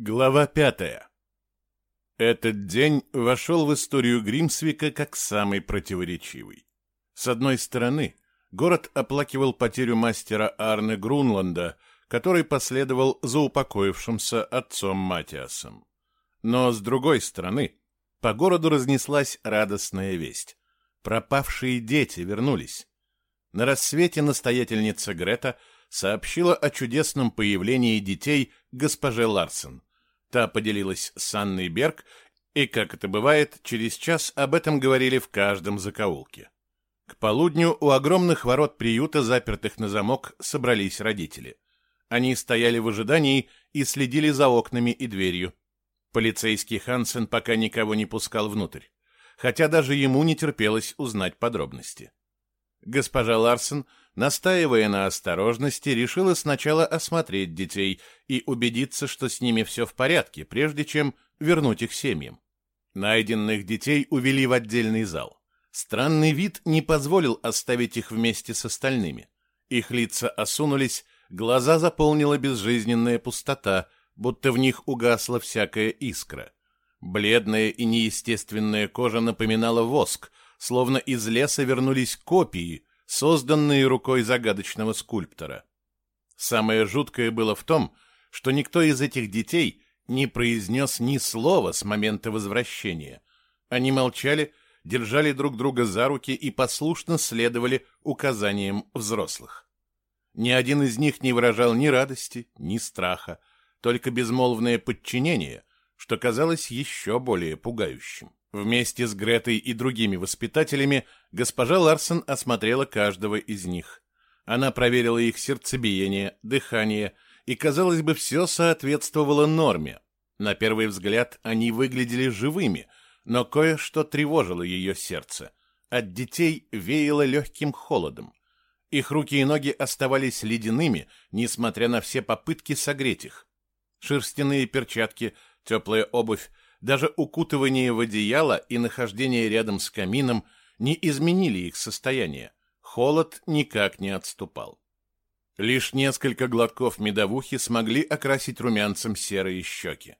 Глава пятая. Этот день вошел в историю Гримсвика как самый противоречивый. С одной стороны, город оплакивал потерю мастера Арне Грунланда, который последовал за упокоившимся отцом Матиасом. Но с другой стороны, по городу разнеслась радостная весть. Пропавшие дети вернулись. На рассвете настоятельница Грета сообщила о чудесном появлении детей госпоже Ларсен – Та поделилась с Анной Берг, и, как это бывает, через час об этом говорили в каждом закоулке. К полудню у огромных ворот приюта, запертых на замок, собрались родители. Они стояли в ожидании и следили за окнами и дверью. Полицейский Хансен пока никого не пускал внутрь, хотя даже ему не терпелось узнать подробности. Госпожа Ларсен настаивая на осторожности, решила сначала осмотреть детей и убедиться, что с ними все в порядке, прежде чем вернуть их семьям. Найденных детей увели в отдельный зал. Странный вид не позволил оставить их вместе с остальными. Их лица осунулись, глаза заполнила безжизненная пустота, будто в них угасла всякая искра. Бледная и неестественная кожа напоминала воск, словно из леса вернулись копии, созданные рукой загадочного скульптора. Самое жуткое было в том, что никто из этих детей не произнес ни слова с момента возвращения. Они молчали, держали друг друга за руки и послушно следовали указаниям взрослых. Ни один из них не выражал ни радости, ни страха, только безмолвное подчинение, что казалось еще более пугающим. Вместе с Гретой и другими воспитателями госпожа Ларсен осмотрела каждого из них. Она проверила их сердцебиение, дыхание, и, казалось бы, все соответствовало норме. На первый взгляд они выглядели живыми, но кое-что тревожило ее сердце. От детей веяло легким холодом. Их руки и ноги оставались ледяными, несмотря на все попытки согреть их. Шерстяные перчатки, теплая обувь даже укутывание в одеяло и нахождение рядом с камином не изменили их состояние. Холод никак не отступал. Лишь несколько глотков медовухи смогли окрасить румянцем серые щеки.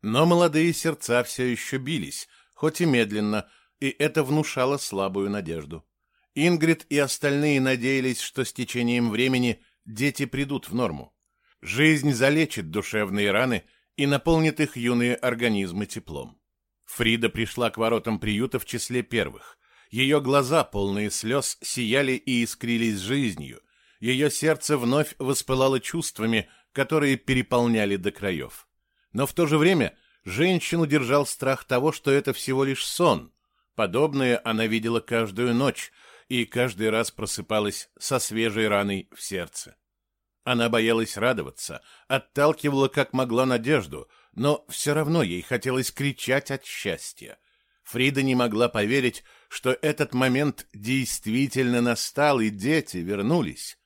Но молодые сердца все еще бились, хоть и медленно, и это внушало слабую надежду. Ингрид и остальные надеялись, что с течением времени дети придут в норму. Жизнь залечит душевные раны и наполнит их юные организмы теплом. Фрида пришла к воротам приюта в числе первых. Ее глаза, полные слез, сияли и искрились жизнью. Ее сердце вновь воспылало чувствами, которые переполняли до краев. Но в то же время женщину держал страх того, что это всего лишь сон. Подобное она видела каждую ночь и каждый раз просыпалась со свежей раной в сердце. Она боялась радоваться, отталкивала как могла надежду, но все равно ей хотелось кричать от счастья. Фрида не могла поверить, что этот момент действительно настал, и дети вернулись.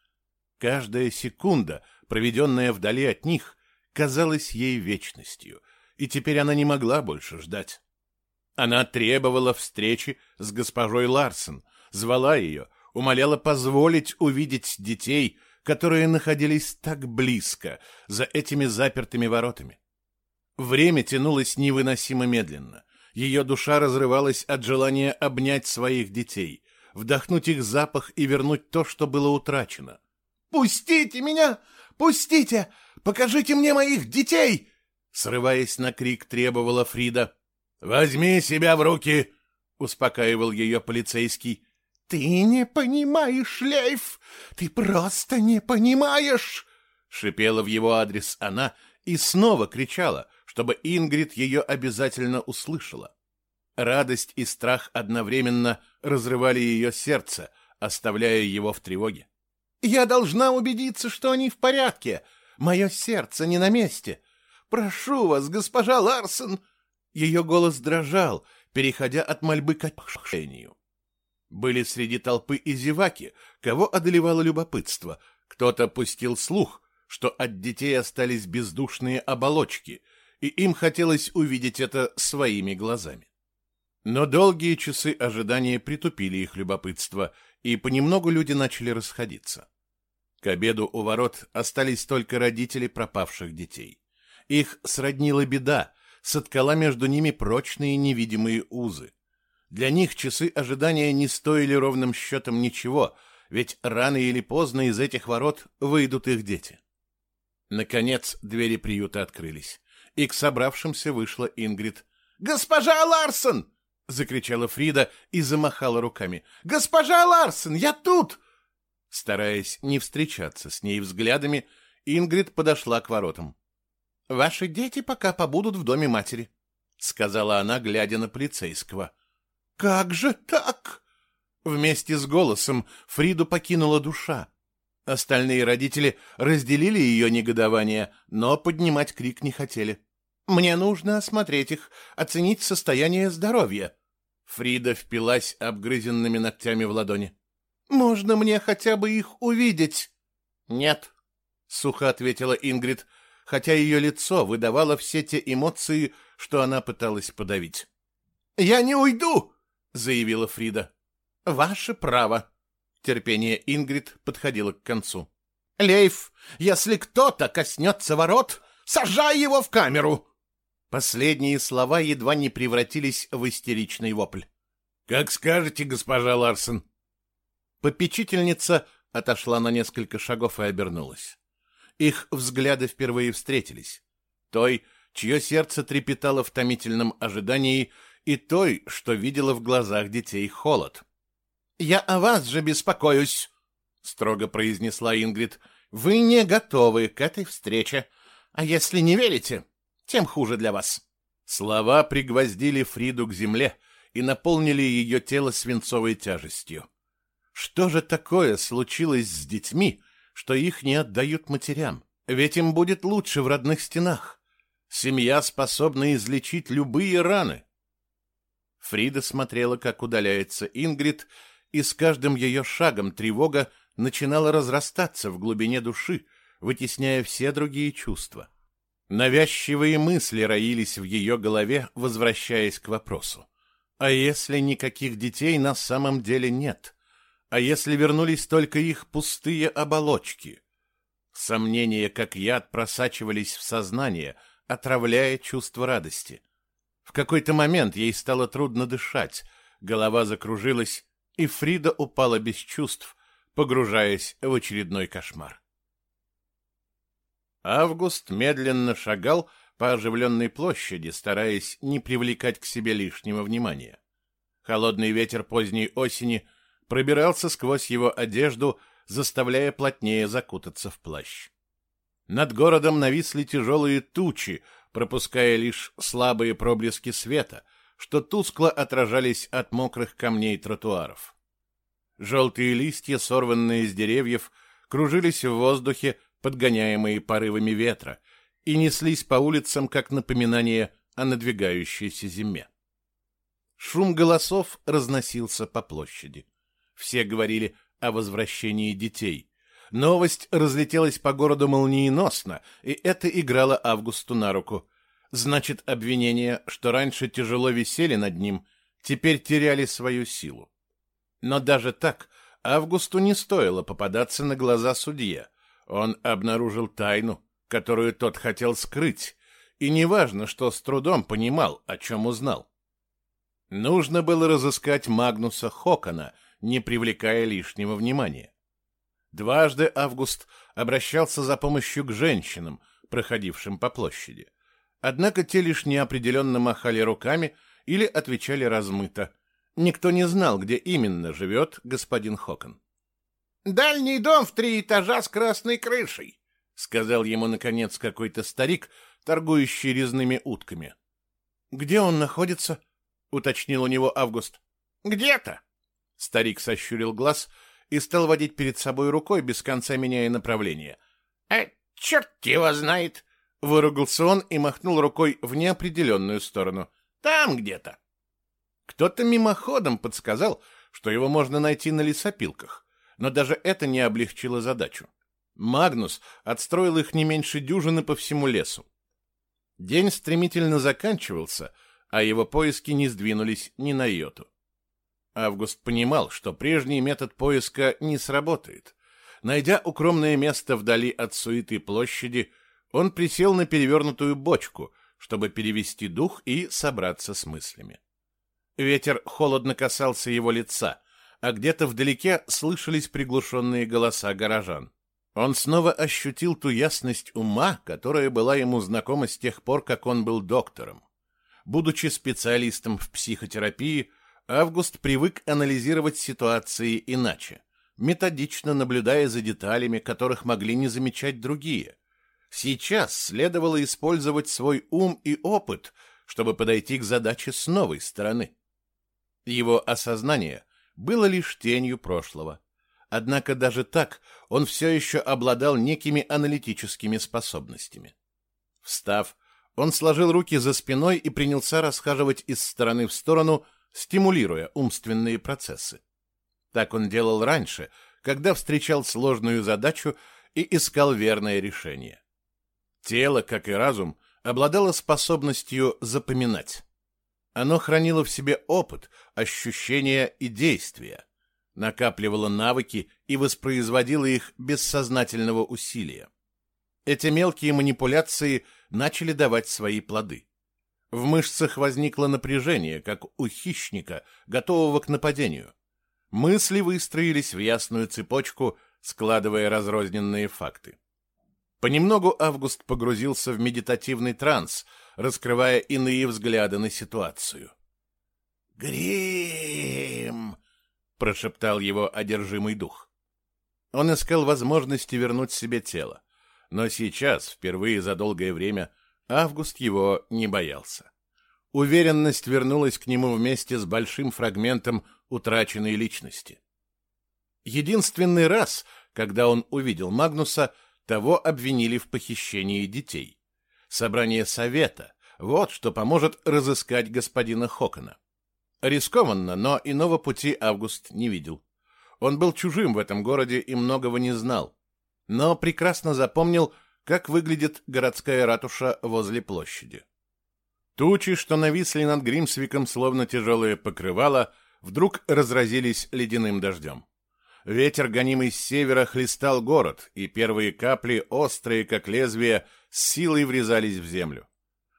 Каждая секунда, проведенная вдали от них, казалась ей вечностью, и теперь она не могла больше ждать. Она требовала встречи с госпожой Ларсен, звала ее, умоляла позволить увидеть детей, которые находились так близко, за этими запертыми воротами. Время тянулось невыносимо медленно. Ее душа разрывалась от желания обнять своих детей, вдохнуть их запах и вернуть то, что было утрачено. «Пустите меня! Пустите! Покажите мне моих детей!» Срываясь на крик, требовала Фрида. «Возьми себя в руки!» — успокаивал ее полицейский. «Ты не понимаешь, Шлейф! Ты просто не понимаешь!» Шипела в его адрес она и снова кричала, чтобы Ингрид ее обязательно услышала. Радость и страх одновременно разрывали ее сердце, оставляя его в тревоге. «Я должна убедиться, что они в порядке. Мое сердце не на месте. Прошу вас, госпожа Ларсен!» Ее голос дрожал, переходя от мольбы к отпушению. Были среди толпы и зеваки, кого одолевало любопытство. Кто-то пустил слух, что от детей остались бездушные оболочки, и им хотелось увидеть это своими глазами. Но долгие часы ожидания притупили их любопытство, и понемногу люди начали расходиться. К обеду у ворот остались только родители пропавших детей. Их сроднила беда, соткала между ними прочные невидимые узы. Для них часы ожидания не стоили ровным счетом ничего, ведь рано или поздно из этих ворот выйдут их дети. Наконец двери приюта открылись, и к собравшимся вышла Ингрид. «Госпожа Ларсон!» — закричала Фрида и замахала руками. «Госпожа Ларсон, я тут!» Стараясь не встречаться с ней взглядами, Ингрид подошла к воротам. «Ваши дети пока побудут в доме матери», — сказала она, глядя на полицейского. «Как же так?» Вместе с голосом Фриду покинула душа. Остальные родители разделили ее негодование, но поднимать крик не хотели. «Мне нужно осмотреть их, оценить состояние здоровья». Фрида впилась обгрызенными ногтями в ладони. «Можно мне хотя бы их увидеть?» «Нет», — сухо ответила Ингрид, хотя ее лицо выдавало все те эмоции, что она пыталась подавить. «Я не уйду!» — заявила Фрида. «Ваше право». Терпение Ингрид подходило к концу. «Лейф, если кто-то коснется ворот, сажай его в камеру!» Последние слова едва не превратились в истеричный вопль. «Как скажете, госпожа Ларсен». Попечительница отошла на несколько шагов и обернулась. Их взгляды впервые встретились. Той, чье сердце трепетало в томительном ожидании, и той, что видела в глазах детей холод. «Я о вас же беспокоюсь», — строго произнесла Ингрид. «Вы не готовы к этой встрече. А если не верите, тем хуже для вас». Слова пригвоздили Фриду к земле и наполнили ее тело свинцовой тяжестью. Что же такое случилось с детьми, что их не отдают матерям? Ведь им будет лучше в родных стенах. Семья способна излечить любые раны. Фрида смотрела, как удаляется Ингрид, и с каждым ее шагом тревога начинала разрастаться в глубине души, вытесняя все другие чувства. Навязчивые мысли роились в ее голове, возвращаясь к вопросу. А если никаких детей на самом деле нет? А если вернулись только их пустые оболочки? Сомнения, как яд, просачивались в сознание, отравляя чувство радости. В какой-то момент ей стало трудно дышать, голова закружилась, и Фрида упала без чувств, погружаясь в очередной кошмар. Август медленно шагал по оживленной площади, стараясь не привлекать к себе лишнего внимания. Холодный ветер поздней осени пробирался сквозь его одежду, заставляя плотнее закутаться в плащ. Над городом нависли тяжелые тучи, пропуская лишь слабые проблески света — что тускло отражались от мокрых камней тротуаров. Желтые листья, сорванные с деревьев, кружились в воздухе, подгоняемые порывами ветра, и неслись по улицам как напоминание о надвигающейся зиме. Шум голосов разносился по площади. Все говорили о возвращении детей. Новость разлетелась по городу молниеносно, и это играло Августу на руку. Значит, обвинения, что раньше тяжело висели над ним, теперь теряли свою силу. Но даже так Августу не стоило попадаться на глаза судье. Он обнаружил тайну, которую тот хотел скрыть, и неважно, что с трудом понимал, о чем узнал. Нужно было разыскать Магнуса Хокона, не привлекая лишнего внимания. Дважды Август обращался за помощью к женщинам, проходившим по площади. Однако те лишь неопределенно махали руками или отвечали размыто. Никто не знал, где именно живет господин Хокон. «Дальний дом в три этажа с красной крышей», — сказал ему, наконец, какой-то старик, торгующий резными утками. «Где он находится?» — уточнил у него Август. «Где-то». Старик сощурил глаз и стал водить перед собой рукой, без конца меняя направление. «А черт его знает!» Выругался он и махнул рукой в неопределенную сторону. Там где-то. Кто-то мимоходом подсказал, что его можно найти на лесопилках, но даже это не облегчило задачу. Магнус отстроил их не меньше дюжины по всему лесу. День стремительно заканчивался, а его поиски не сдвинулись ни на йоту. Август понимал, что прежний метод поиска не сработает. Найдя укромное место вдали от суеты площади, Он присел на перевернутую бочку, чтобы перевести дух и собраться с мыслями. Ветер холодно касался его лица, а где-то вдалеке слышались приглушенные голоса горожан. Он снова ощутил ту ясность ума, которая была ему знакома с тех пор, как он был доктором. Будучи специалистом в психотерапии, Август привык анализировать ситуации иначе, методично наблюдая за деталями, которых могли не замечать другие. Сейчас следовало использовать свой ум и опыт, чтобы подойти к задаче с новой стороны. Его осознание было лишь тенью прошлого. Однако даже так он все еще обладал некими аналитическими способностями. Встав, он сложил руки за спиной и принялся расхаживать из стороны в сторону, стимулируя умственные процессы. Так он делал раньше, когда встречал сложную задачу и искал верное решение. Тело, как и разум, обладало способностью запоминать. Оно хранило в себе опыт, ощущения и действия, накапливало навыки и воспроизводило их без сознательного усилия. Эти мелкие манипуляции начали давать свои плоды. В мышцах возникло напряжение, как у хищника, готового к нападению. Мысли выстроились в ясную цепочку, складывая разрозненные факты. Понемногу Август погрузился в медитативный транс, раскрывая иные взгляды на ситуацию. «Грим!» — прошептал его одержимый дух. Он искал возможности вернуть себе тело, но сейчас, впервые за долгое время, Август его не боялся. Уверенность вернулась к нему вместе с большим фрагментом утраченной личности. Единственный раз, когда он увидел Магнуса, того обвинили в похищении детей. Собрание совета — вот что поможет разыскать господина Хокона. Рискованно, но иного пути Август не видел. Он был чужим в этом городе и многого не знал, но прекрасно запомнил, как выглядит городская ратуша возле площади. Тучи, что нависли над Гримсвиком, словно тяжелое покрывало, вдруг разразились ледяным дождем. Ветер, гонимый с севера, хлестал город, и первые капли, острые, как лезвия, с силой врезались в землю.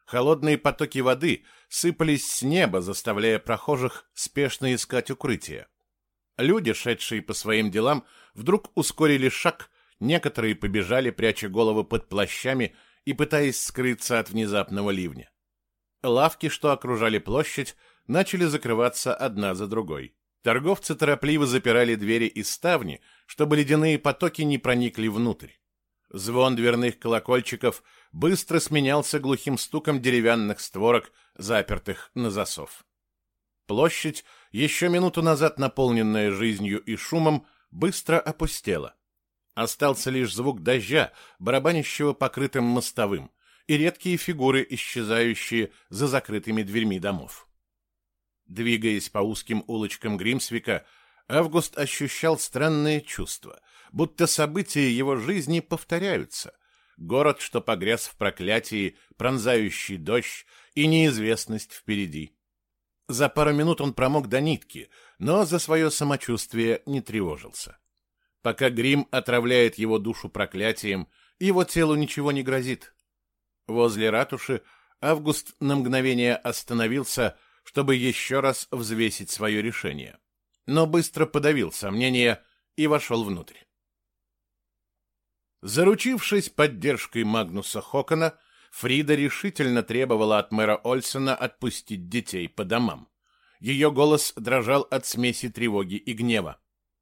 Холодные потоки воды сыпались с неба, заставляя прохожих спешно искать укрытие. Люди, шедшие по своим делам, вдруг ускорили шаг Некоторые побежали, пряча головы под плащами и пытаясь скрыться от внезапного ливня. Лавки, что окружали площадь, начали закрываться одна за другой. Торговцы торопливо запирали двери и ставни, чтобы ледяные потоки не проникли внутрь. Звон дверных колокольчиков быстро сменялся глухим стуком деревянных створок, запертых на засов. Площадь, еще минуту назад наполненная жизнью и шумом, быстро опустела. Остался лишь звук дождя, барабанящего покрытым мостовым, и редкие фигуры, исчезающие за закрытыми дверьми домов. Двигаясь по узким улочкам Гримсвика, Август ощущал странное чувство, будто события его жизни повторяются. Город, что погряз в проклятии, пронзающий дождь и неизвестность впереди. За пару минут он промок до нитки, но за свое самочувствие не тревожился. Пока грим отравляет его душу проклятием, его телу ничего не грозит. Возле ратуши Август на мгновение остановился, чтобы еще раз взвесить свое решение. Но быстро подавил сомнения и вошел внутрь. Заручившись поддержкой Магнуса Хокона, Фрида решительно требовала от мэра Ольсона отпустить детей по домам. Ее голос дрожал от смеси тревоги и гнева.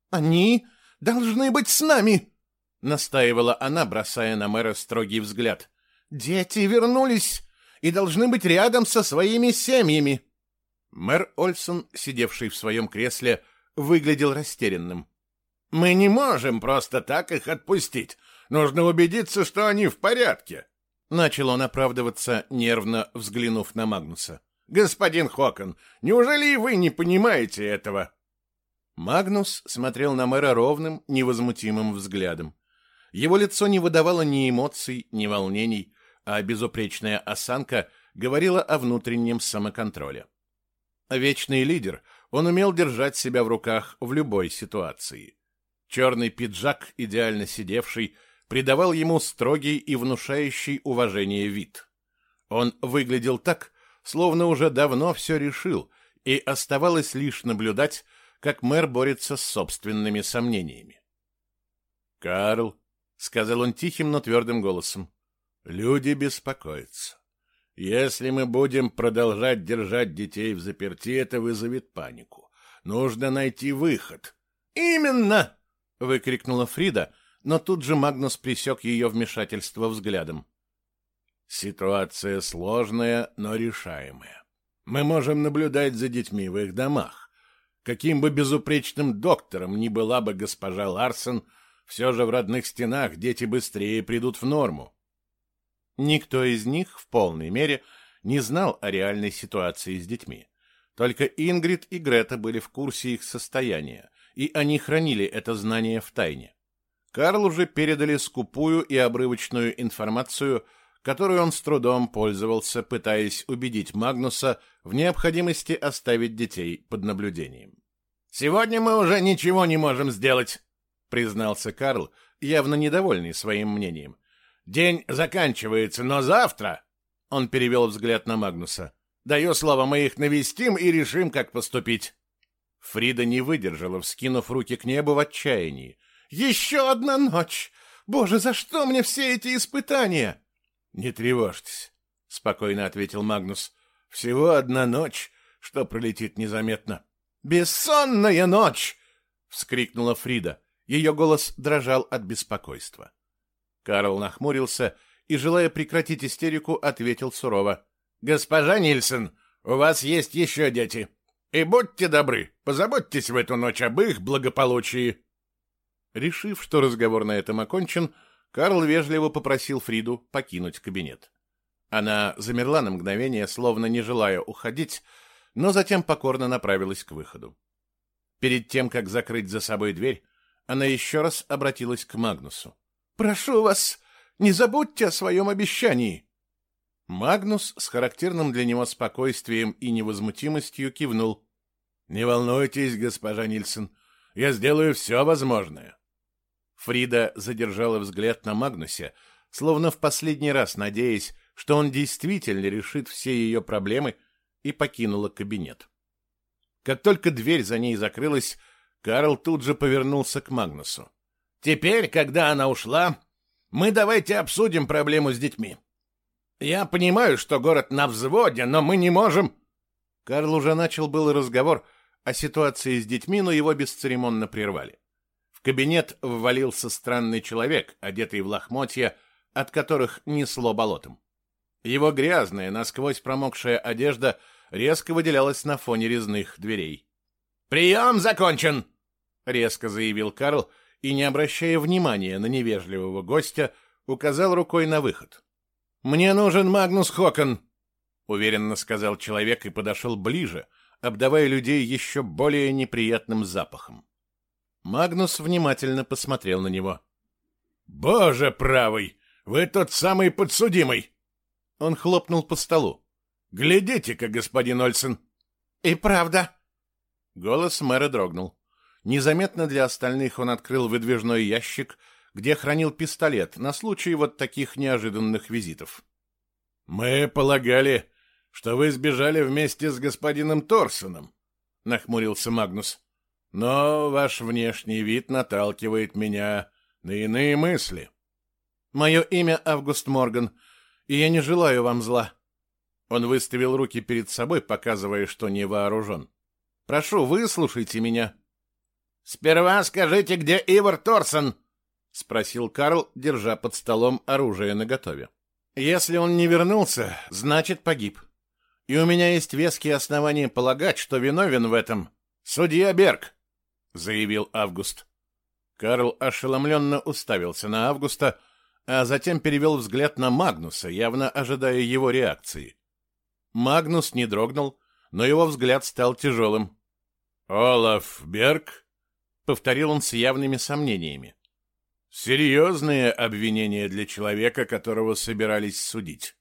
«Они должны быть с нами!» — настаивала она, бросая на мэра строгий взгляд. «Дети вернулись и должны быть рядом со своими семьями!» Мэр Ольсон, сидевший в своем кресле, выглядел растерянным. «Мы не можем просто так их отпустить. Нужно убедиться, что они в порядке!» Начал он оправдываться, нервно взглянув на Магнуса. «Господин Хокон, неужели и вы не понимаете этого?» Магнус смотрел на мэра ровным, невозмутимым взглядом. Его лицо не выдавало ни эмоций, ни волнений, а безупречная осанка говорила о внутреннем самоконтроле. Вечный лидер, он умел держать себя в руках в любой ситуации. Черный пиджак, идеально сидевший, придавал ему строгий и внушающий уважение вид. Он выглядел так, словно уже давно все решил, и оставалось лишь наблюдать, как мэр борется с собственными сомнениями. «Карл», — сказал он тихим, но твердым голосом, — «люди беспокоятся. Если мы будем продолжать держать детей в заперти, это вызовет панику. Нужно найти выход». «Именно!» — выкрикнула Фрида, но тут же Магнус пресек ее вмешательство взглядом. «Ситуация сложная, но решаемая. Мы можем наблюдать за детьми в их домах. Каким бы безупречным доктором ни была бы госпожа Ларсон, все же в родных стенах дети быстрее придут в норму. Никто из них в полной мере не знал о реальной ситуации с детьми. Только Ингрид и Грета были в курсе их состояния, и они хранили это знание в тайне. Карлу же передали скупую и обрывочную информацию, которую он с трудом пользовался, пытаясь убедить Магнуса в необходимости оставить детей под наблюдением. «Сегодня мы уже ничего не можем сделать», — признался Карл, явно недовольный своим мнением. «День заканчивается, но завтра...» Он перевел взгляд на Магнуса. «Даю слово, мы их навестим и решим, как поступить». Фрида не выдержала, вскинув руки к небу в отчаянии. «Еще одна ночь! Боже, за что мне все эти испытания?» «Не тревожьтесь», — спокойно ответил Магнус. «Всего одна ночь, что пролетит незаметно». «Бессонная ночь!» — вскрикнула Фрида. Ее голос дрожал от беспокойства. Карл нахмурился и, желая прекратить истерику, ответил сурово. «Госпожа Нильсон, у вас есть еще дети. И будьте добры, позаботьтесь в эту ночь об их благополучии. Решив, что разговор на этом окончен, Карл вежливо попросил Фриду покинуть кабинет. Она замерла на мгновение, словно не желая уходить, но затем покорно направилась к выходу. Перед тем, как закрыть за собой дверь, она еще раз обратилась к Магнусу. «Прошу вас, не забудьте о своем обещании!» Магнус с характерным для него спокойствием и невозмутимостью кивнул. «Не волнуйтесь, госпожа Нильсон, я сделаю все возможное». Фрида задержала взгляд на Магнусе, словно в последний раз надеясь, что он действительно решит все ее проблемы, и покинула кабинет. Как только дверь за ней закрылась, Карл тут же повернулся к Магнусу. «Теперь, когда она ушла, мы давайте обсудим проблему с детьми. Я понимаю, что город на взводе, но мы не можем...» Карл уже начал был разговор о ситуации с детьми, но его бесцеремонно прервали. Кабинет ввалился странный человек, одетый в лохмотья, от которых несло болотом. Его грязная, насквозь промокшая одежда резко выделялась на фоне резных дверей. «Прием закончен!» — резко заявил Карл и, не обращая внимания на невежливого гостя, указал рукой на выход. «Мне нужен Магнус Хокон», — уверенно сказал человек и подошел ближе, обдавая людей еще более неприятным запахом. Магнус внимательно посмотрел на него. «Боже правый! Вы тот самый подсудимый!» Он хлопнул по столу. «Глядите-ка, господин Ольсен!» «И правда!» Голос мэра дрогнул. Незаметно для остальных он открыл выдвижной ящик где хранил пистолет на случай вот таких неожиданных визитов. «Мы полагали, что вы сбежали вместе с господином Торсоном», — нахмурился Магнус. «Но ваш внешний вид наталкивает меня на иные мысли». «Мое имя Август Морган, и я не желаю вам зла». Он выставил руки перед собой, показывая, что не вооружен. «Прошу, выслушайте меня». «Сперва скажите, где Ивар Торсон?» — спросил Карл, держа под столом оружие наготове. «Если он не вернулся, значит, погиб. И у меня есть веские основания полагать, что виновен в этом судья Берг», — заявил Август. Карл ошеломленно уставился на Августа, а затем перевел взгляд на Магнуса, явно ожидая его реакции. Магнус не дрогнул, но его взгляд стал тяжелым. «Олаф Берг?» — повторил он с явными сомнениями. Серьезные обвинения для человека, которого собирались судить.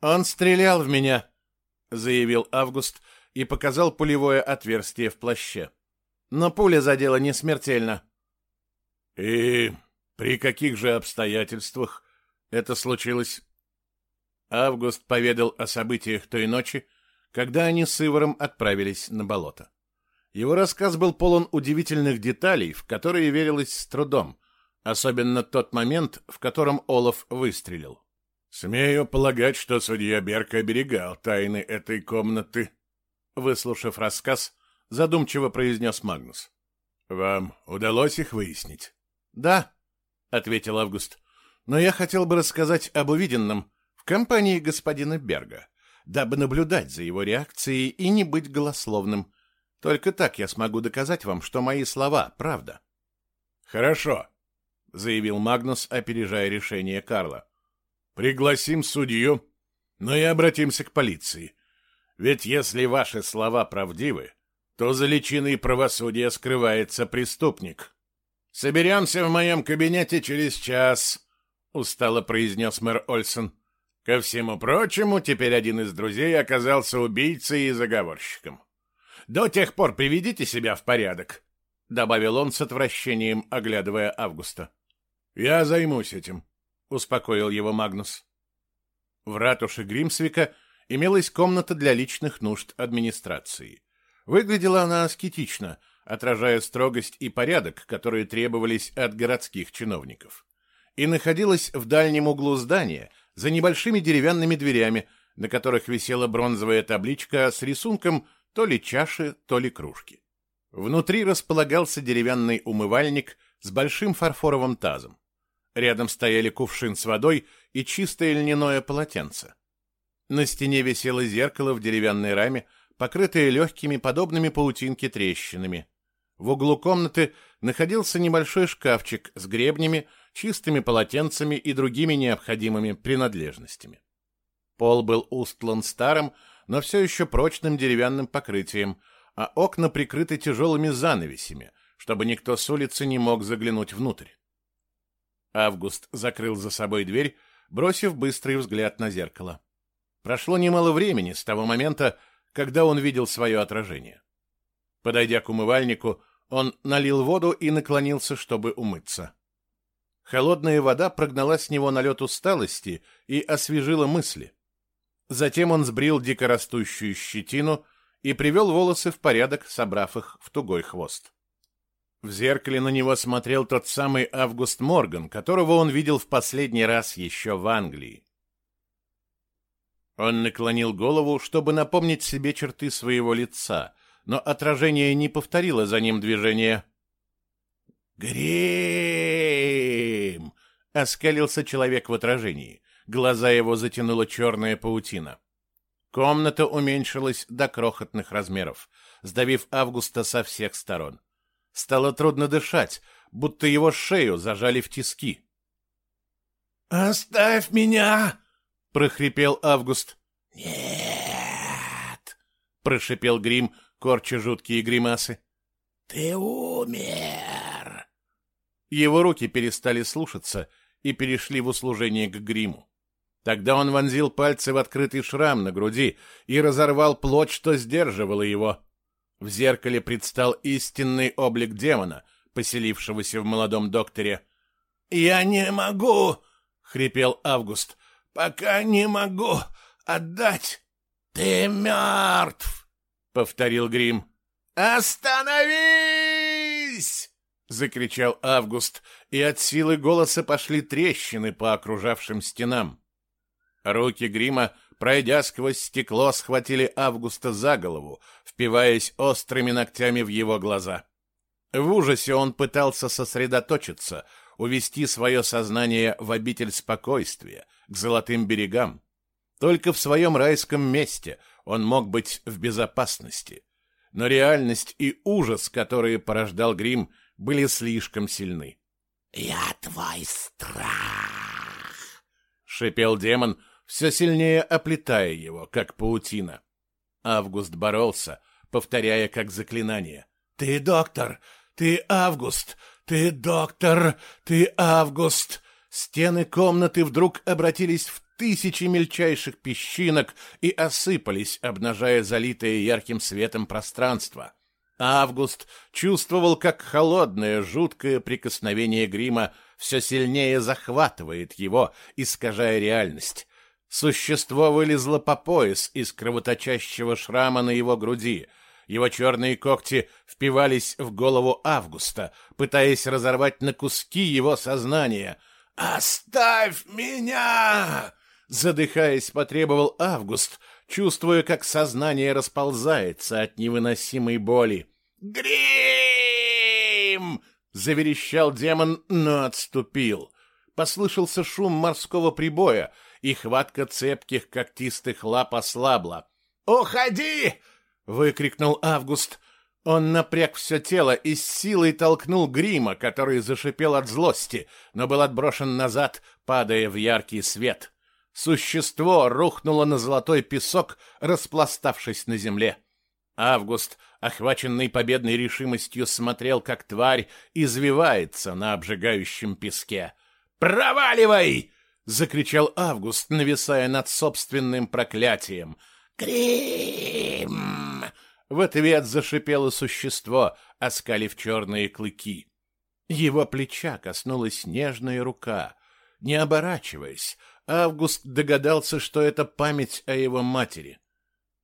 «Он стрелял в меня», — заявил Август и показал пулевое отверстие в плаще. «Но пуля задела не смертельно». «И При каких же обстоятельствах это случилось? Август поведал о событиях той ночи, когда они с Ивором отправились на болото. Его рассказ был полон удивительных деталей, в которые верилось с трудом, особенно тот момент, в котором Олаф выстрелил. «Смею полагать, что судья Берг оберегал тайны этой комнаты», выслушав рассказ, задумчиво произнес Магнус. «Вам удалось их выяснить?» «Да», — ответил Август, «но я хотел бы рассказать об увиденном в компании господина Берга, дабы наблюдать за его реакцией и не быть голословным. Только так я смогу доказать вам, что мои слова — правда». «Хорошо», — заявил Магнус, опережая решение Карла. «Пригласим судью, но и обратимся к полиции. Ведь если ваши слова правдивы, то за личиной правосудия скрывается преступник». «Соберемся в моем кабинете через час», — устало произнес мэр Ольсон. Ко всему прочему, теперь один из друзей оказался убийцей и заговорщиком. До тех пор приведите себя в порядок, — добавил он с отвращением, оглядывая Августа. — Я займусь этим, — успокоил его Магнус. В ратуше Гримсвика имелась комната для личных нужд администрации. Выглядела она аскетично, отражая строгость и порядок, которые требовались от городских чиновников. И находилась в дальнем углу здания, за небольшими деревянными дверями, на которых висела бронзовая табличка с рисунком то ли чаши, то ли кружки. Внутри располагался деревянный умывальник с большим фарфоровым тазом. Рядом стояли кувшин с водой и чистое льняное полотенце. На стене висело зеркало в деревянной раме, покрытое легкими, подобными паутинке трещинами. В углу комнаты находился небольшой шкафчик с гребнями, чистыми полотенцами и другими необходимыми принадлежностями. Пол был устлан старым, но все еще прочным деревянным покрытием, а окна прикрыты тяжелыми занавесями, чтобы никто с улицы не мог заглянуть внутрь. Август закрыл за собой дверь, бросив быстрый взгляд на зеркало. Прошло немало времени с того момента, когда он видел свое отражение. Подойдя к умывальнику, он налил воду и наклонился, чтобы умыться. Холодная вода прогнала с него налет усталости и освежила мысли. Затем он сбрил дикорастущую щетину и привел волосы в порядок, собрав их в тугой хвост. В зеркале на него смотрел тот самый Август Морган, которого он видел в последний раз еще в Англии. Он наклонил голову, чтобы напомнить себе черты своего лица, но отражение не повторило за ним движение. «Грим!» — оскалился человек в отражении. Глаза его затянула черная паутина. Комната уменьшилась до крохотных размеров, сдавив Августа со всех сторон. Стало трудно дышать, будто его шею зажали в тиски. «Оставь меня!» — прохрипел Август. «Нет!» — прошипел Грим, корча жуткие гримасы. «Ты умер!» Его руки перестали слушаться и перешли в услужение к гриму. Тогда он вонзил пальцы в открытый шрам на груди и разорвал плоть, что сдерживало его. В зеркале предстал истинный облик демона, поселившегося в молодом докторе. «Я не могу!» — хрипел Август. «Пока не могу отдать!» «Ты мертв!» — повторил Грим. «Остановись!» закричал Август, и от силы голоса пошли трещины по окружавшим стенам. Руки Грима, пройдя сквозь стекло, схватили Августа за голову, впиваясь острыми ногтями в его глаза. В ужасе он пытался сосредоточиться, увести свое сознание в обитель спокойствия, к золотым берегам. Только в своем райском месте он мог быть в безопасности. Но реальность и ужас, которые порождал Грим, были слишком сильны. «Я твой страх!» — шипел демон, все сильнее оплетая его, как паутина. Август боролся, повторяя как заклинание. «Ты доктор! Ты Август! Ты доктор! Ты Август!» Стены комнаты вдруг обратились в тысячи мельчайших песчинок и осыпались, обнажая залитое ярким светом пространство. Август чувствовал, как холодное, жуткое прикосновение грима все сильнее захватывает его, искажая реальность. Существо вылезло по пояс из кровоточащего шрама на его груди. Его черные когти впивались в голову Августа, пытаясь разорвать на куски его сознание. «Оставь меня!» Задыхаясь, потребовал Август, чувствуя, как сознание расползается от невыносимой боли. «Грим!» — заверещал демон, но отступил. Послышался шум морского прибоя, и хватка цепких когтистых лап ослабла. «Уходи!» — выкрикнул Август. Он напряг все тело и с силой толкнул грима, который зашипел от злости, но был отброшен назад, падая в яркий свет. Существо рухнуло на золотой песок, распластавшись на земле. Август, охваченный победной решимостью, смотрел, как тварь извивается на обжигающем песке. «Проваливай!» — закричал Август, нависая над собственным проклятием. «Крим!» В ответ зашипело существо, оскалив черные клыки. Его плеча коснулась нежная рука. Не оборачиваясь, Август догадался, что это память о его матери.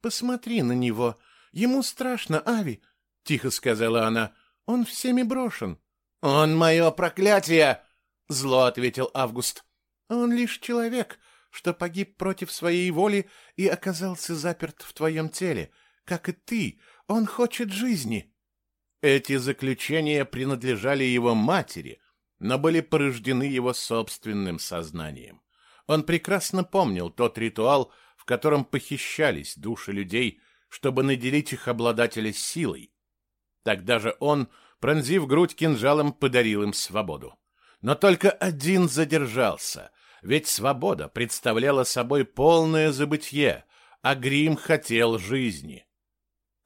«Посмотри на него. Ему страшно, Ави», — тихо сказала она. «Он всеми брошен». «Он мое проклятие!» — зло ответил Август. «Он лишь человек, что погиб против своей воли и оказался заперт в твоем теле. Как и ты, он хочет жизни». Эти заключения принадлежали его матери, но были порождены его собственным сознанием. Он прекрасно помнил тот ритуал, в котором похищались души людей, чтобы наделить их обладателя силой. Тогда же он, пронзив грудь кинжалом, подарил им свободу. Но только один задержался, ведь свобода представляла собой полное забытье, а Грим хотел жизни.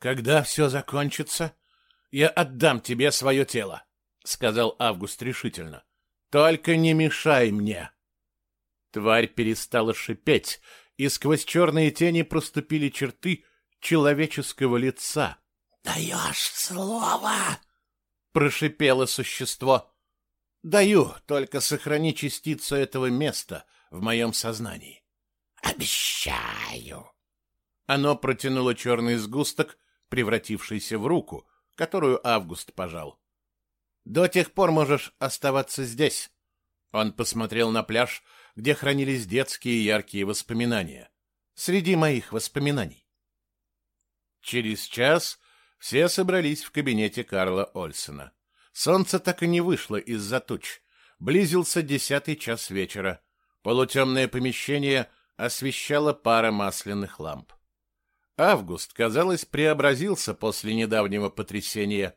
«Когда все закончится, я отдам тебе свое тело», — сказал Август решительно. «Только не мешай мне». Тварь перестала шипеть, и сквозь черные тени проступили черты человеческого лица. «Даешь слово?» — прошипело существо. «Даю, только сохрани частицу этого места в моем сознании». «Обещаю!» Оно протянуло черный сгусток, превратившийся в руку, которую Август пожал. «До тех пор можешь оставаться здесь». Он посмотрел на пляж, где хранились детские яркие воспоминания. Среди моих воспоминаний. Через час все собрались в кабинете Карла Ольсена. Солнце так и не вышло из-за туч. Близился десятый час вечера. Полутемное помещение освещала пара масляных ламп. Август, казалось, преобразился после недавнего потрясения.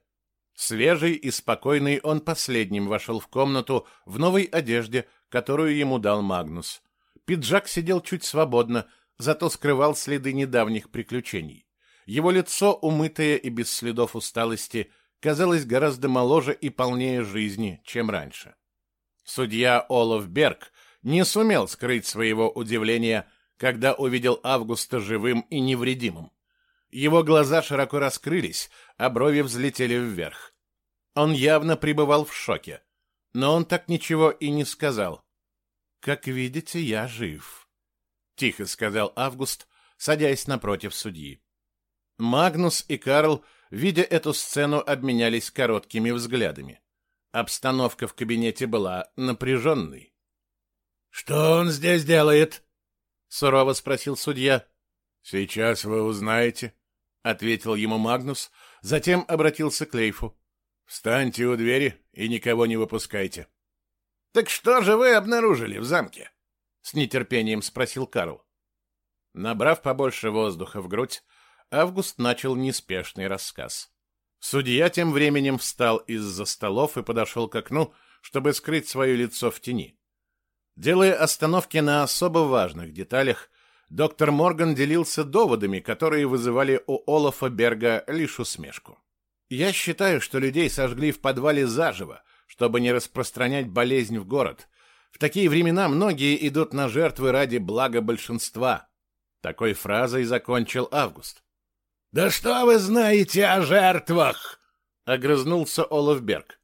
Свежий и спокойный он последним вошел в комнату в новой одежде, которую ему дал Магнус. Пиджак сидел чуть свободно, зато скрывал следы недавних приключений. Его лицо, умытое и без следов усталости, казалось гораздо моложе и полнее жизни, чем раньше. Судья Олаф Берг не сумел скрыть своего удивления, когда увидел Августа живым и невредимым. Его глаза широко раскрылись, а брови взлетели вверх. Он явно пребывал в шоке, но он так ничего и не сказал. «Как видите, я жив», — тихо сказал Август, садясь напротив судьи. Магнус и Карл, видя эту сцену, обменялись короткими взглядами. Обстановка в кабинете была напряженной. «Что он здесь делает?» — сурово спросил судья. «Сейчас вы узнаете», — ответил ему Магнус, затем обратился к Лейфу. «Встаньте у двери и никого не выпускайте». «Так что же вы обнаружили в замке?» — с нетерпением спросил Карл. Набрав побольше воздуха в грудь, Август начал неспешный рассказ. Судья тем временем встал из-за столов и подошел к окну, чтобы скрыть свое лицо в тени. Делая остановки на особо важных деталях, доктор Морган делился доводами, которые вызывали у Олафа Берга лишь усмешку. «Я считаю, что людей сожгли в подвале заживо, чтобы не распространять болезнь в город. В такие времена многие идут на жертвы ради блага большинства. Такой фразой закончил Август. «Да что вы знаете о жертвах?» — огрызнулся Олаф Берг.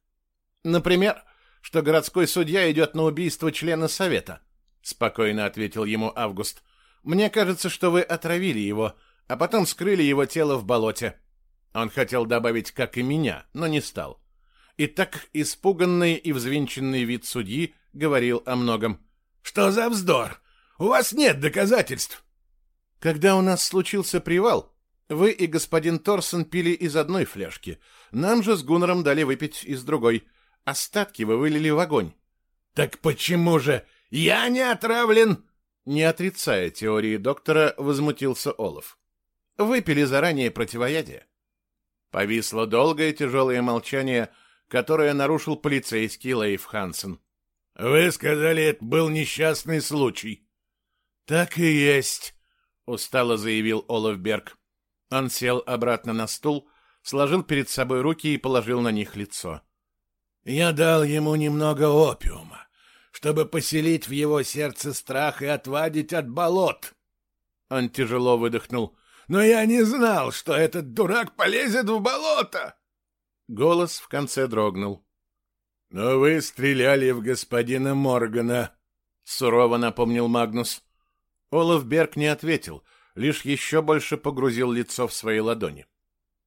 «Например, что городской судья идет на убийство члена совета», — спокойно ответил ему Август. «Мне кажется, что вы отравили его, а потом скрыли его тело в болоте». Он хотел добавить «как и меня», но не стал. И так испуганный и взвинченный вид судьи говорил о многом. «Что за вздор? У вас нет доказательств!» «Когда у нас случился привал, вы и господин Торсон пили из одной фляжки. Нам же с Гуннером дали выпить из другой. Остатки вы вылили в огонь. Так почему же я не отравлен? Не отрицая теории доктора, возмутился Олаф. Выпили заранее противоядие. Повисло долгое тяжелое молчание, которое нарушил полицейский Лейф Хансен. Вы сказали, это был несчастный случай. Так и есть, устало заявил Олаф Берг. Он сел обратно на стул, сложил перед собой руки и положил на них лицо. «Я дал ему немного опиума, чтобы поселить в его сердце страх и отвадить от болот». Он тяжело выдохнул. «Но я не знал, что этот дурак полезет в болото!» Голос в конце дрогнул. «Но вы стреляли в господина Моргана», — сурово напомнил Магнус. Олаф Берг не ответил — лишь еще больше погрузил лицо в свои ладони.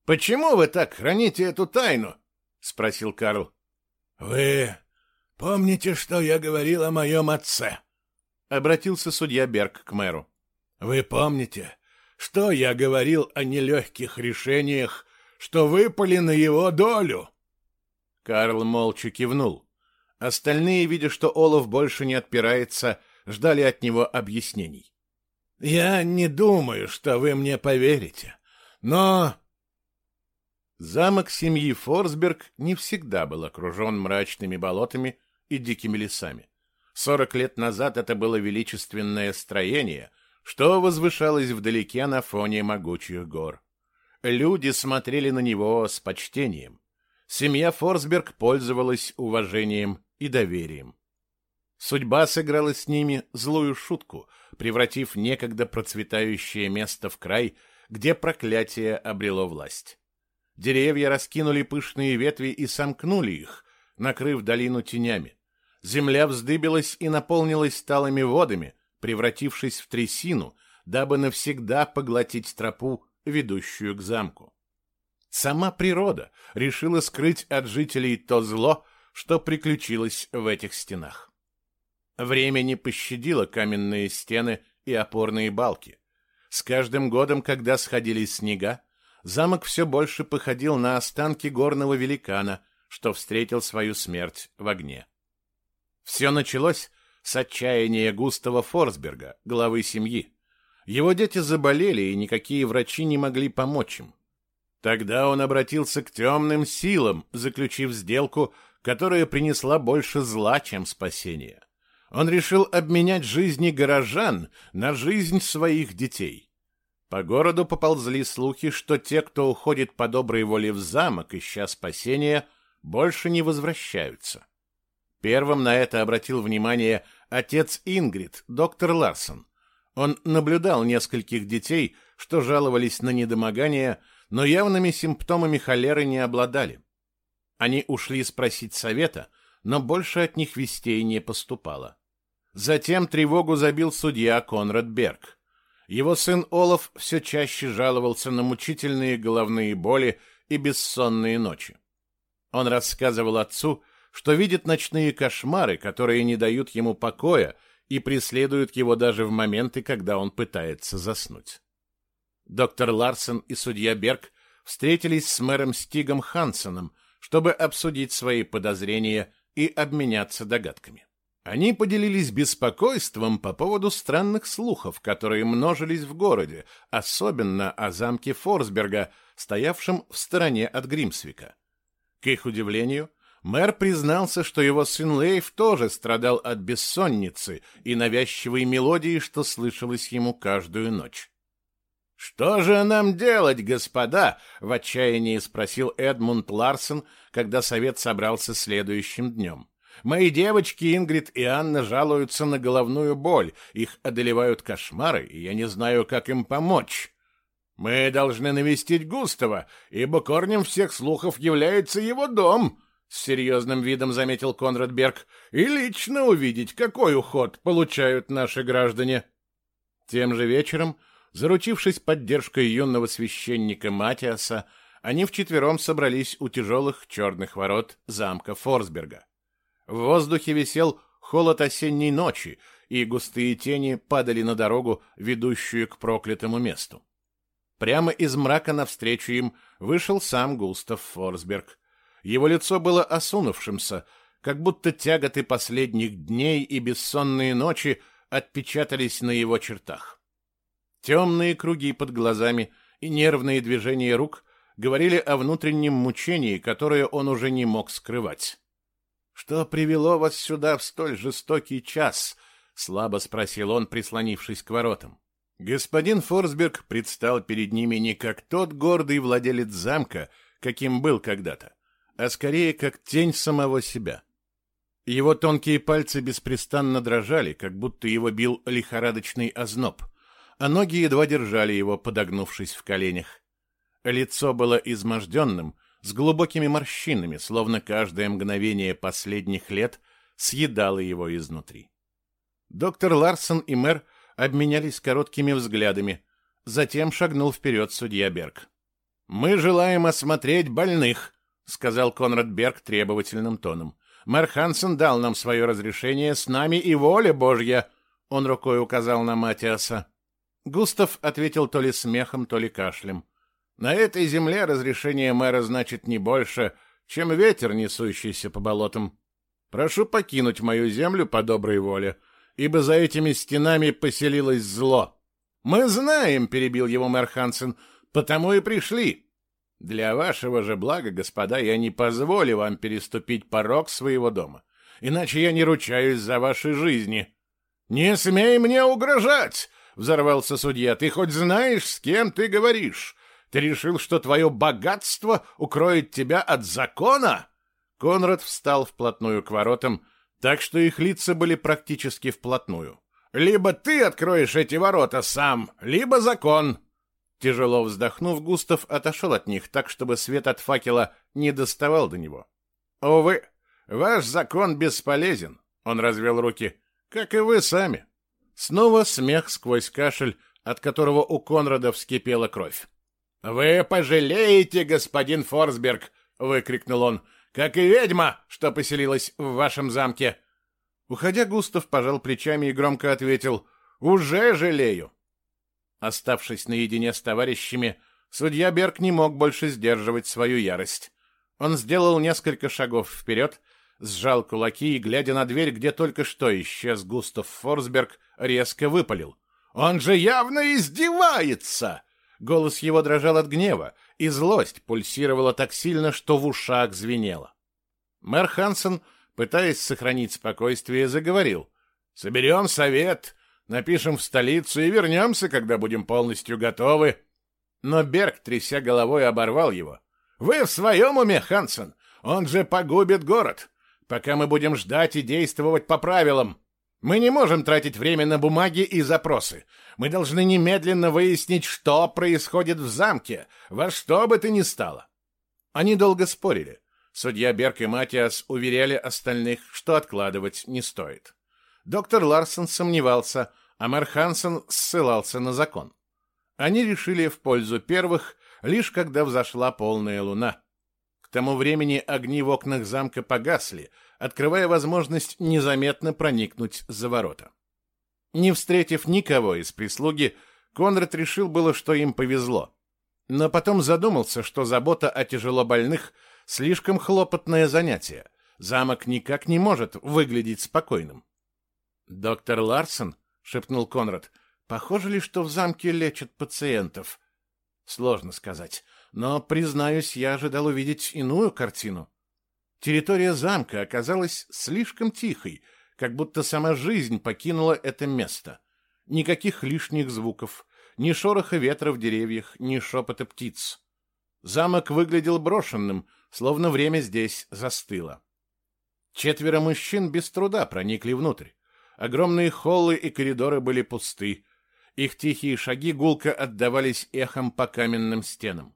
«Почему вы так храните эту тайну?» — спросил Карл. «Вы помните, что я говорил о моем отце?» — обратился судья Берг к мэру. «Вы помните, что я говорил о нелегких решениях, что выпали на его долю?» Карл молча кивнул. Остальные, видя, что Олаф больше не отпирается, ждали от него объяснений. Я не думаю, что вы мне поверите, но... Замок семьи Форсберг не всегда был окружен мрачными болотами и дикими лесами. Сорок лет назад это было величественное строение, что возвышалось вдалеке на фоне могучих гор. Люди смотрели на него с почтением. Семья Форсберг пользовалась уважением и доверием. Судьба сыграла с ними злую шутку, превратив некогда процветающее место в край, где проклятие обрело власть. Деревья раскинули пышные ветви и сомкнули их, накрыв долину тенями. Земля вздыбилась и наполнилась сталыми водами, превратившись в трясину, дабы навсегда поглотить тропу, ведущую к замку. Сама природа решила скрыть от жителей то зло, что приключилось в этих стенах. Время не пощадило каменные стены и опорные балки. С каждым годом, когда сходились снега, замок все больше походил на останки горного великана, что встретил свою смерть в огне. Все началось с отчаяния Густава Форсберга, главы семьи. Его дети заболели, и никакие врачи не могли помочь им. Тогда он обратился к темным силам, заключив сделку, которая принесла больше зла, чем спасения он решил обменять жизни горожан на жизнь своих детей. По городу поползли слухи, что те, кто уходит по доброй воле в замок, ища спасения, больше не возвращаются. Первым на это обратил внимание отец Ингрид, доктор Ларсон. Он наблюдал нескольких детей, что жаловались на недомогание, но явными симптомами холеры не обладали. Они ушли спросить совета, но больше от них вестей не поступало. Затем тревогу забил судья Конрад Берг. Его сын Олаф все чаще жаловался на мучительные головные боли и бессонные ночи. Он рассказывал отцу, что видит ночные кошмары, которые не дают ему покоя и преследуют его даже в моменты, когда он пытается заснуть. Доктор Ларсен и судья Берг встретились с мэром Стигом Хансеном, чтобы обсудить свои подозрения и обменяться догадками. Они поделились беспокойством по поводу странных слухов, которые множились в городе, особенно о замке Форсберга, стоявшем в стороне от Гримсвика. К их удивлению, мэр признался, что его сын Лейв тоже страдал от бессонницы и навязчивой мелодии, что слышалось ему каждую ночь. «Что же нам делать, господа?» — в отчаянии спросил Эдмунд Ларсон, когда совет собрался следующим днем. Мои девочки Ингрид и Анна жалуются на головную боль, их одолевают кошмары, и я не знаю, как им помочь. Мы должны навестить Густава, ибо корнем всех слухов является его дом, с серьезным видом заметил Конрад Берг, и лично увидеть, какой уход получают наши граждане. Тем же вечером, заручившись поддержкой юного священника Матиаса, они вчетвером собрались у тяжелых черных ворот замка Форсберга. В воздухе висел холод осенней ночи, и густые тени падали на дорогу, ведущую к проклятому месту. Прямо из мрака навстречу им вышел сам Густав Форсберг. Его лицо было осунувшимся, как будто тяготы последних дней и бессонные ночи отпечатались на его чертах. Темные круги под глазами и нервные движения рук говорили о внутреннем мучении, которое он уже не мог скрывать. «Что привело вас сюда в столь жестокий час?» — слабо спросил он, прислонившись к воротам. Господин Форсберг предстал перед ними не как тот гордый владелец замка, каким был когда-то, а скорее как тень самого себя. Его тонкие пальцы беспрестанно дрожали, как будто его бил лихорадочный озноб, а ноги едва держали его, подогнувшись в коленях. Лицо было изможденным, с глубокими морщинами, словно каждое мгновение последних лет съедало его изнутри. Доктор Ларсон и мэр обменялись короткими взглядами. Затем шагнул вперед судья Берг. «Мы желаем осмотреть больных», — сказал Конрад Берг требовательным тоном. «Мэр Хансен дал нам свое разрешение, с нами и воля Божья», — он рукой указал на Матиаса. Густав ответил то ли смехом, то ли кашлем. «На этой земле разрешение мэра значит не больше, чем ветер, несущийся по болотам. Прошу покинуть мою землю по доброй воле ибо за этими стенами поселилось зло. Мы знаем, перебил его мэр Хансен, потому и пришли. Для вашего же блага, господа, я не позволю вам переступить порог своего дома, иначе я не ручаюсь за ваши жизни. Не смей мне угрожать, взорвался судья. Ты хоть знаешь, с кем ты говоришь? Ты решил, что твое богатство укроет тебя от закона? Конрад встал вплотную к воротам так что их лица были практически вплотную. «Либо ты откроешь эти ворота сам, либо закон!» Тяжело вздохнув, Густав отошел от них так, чтобы свет от факела не доставал до него. «Увы, ваш закон бесполезен», — он развел руки, — «как и вы сами». Снова смех сквозь кашель, от которого у Конрада вскипела кровь. «Вы пожалеете, господин Форсберг!» — выкрикнул он как и ведьма, что поселилась в вашем замке. Уходя, Густав пожал плечами и громко ответил «Уже жалею». Оставшись наедине с товарищами, судья Берг не мог больше сдерживать свою ярость. Он сделал несколько шагов вперед, сжал кулаки и, глядя на дверь, где только что исчез Густав Форсберг, резко выпалил. «Он же явно издевается!» Голос его дрожал от гнева, и злость пульсировала так сильно, что в ушах звенело. Мэр Хансен, пытаясь сохранить спокойствие, заговорил. «Соберем совет, напишем в столицу и вернемся, когда будем полностью готовы». Но Берг, тряся головой, оборвал его. «Вы в своем уме, Хансен? Он же погубит город. Пока мы будем ждать и действовать по правилам. Мы не можем тратить время на бумаги и запросы. Мы должны немедленно выяснить, что происходит в замке, во что бы то ни стало. Они долго спорили. Судья Берг и Матиас уверяли остальных, что откладывать не стоит. Доктор Ларсон сомневался, а мэр Хансен ссылался на закон. Они решили в пользу первых, лишь когда взошла полная луна. К тому времени огни в окнах замка погасли, открывая возможность незаметно проникнуть за ворота. Не встретив никого из прислуги, Конрад решил было, что им повезло. Но потом задумался, что забота о тяжелобольных — слишком хлопотное занятие. Замок никак не может выглядеть спокойным. «Доктор Ларсон?» — шепнул Конрад. «Похоже ли, что в замке лечат пациентов?» «Сложно сказать, но, признаюсь, я ожидал увидеть иную картину». Территория замка оказалась слишком тихой, как будто сама жизнь покинула это место. Никаких лишних звуков, ни шороха ветра в деревьях, ни шепота птиц. Замок выглядел брошенным, словно время здесь застыло. Четверо мужчин без труда проникли внутрь. Огромные холлы и коридоры были пусты. Их тихие шаги гулко отдавались эхом по каменным стенам.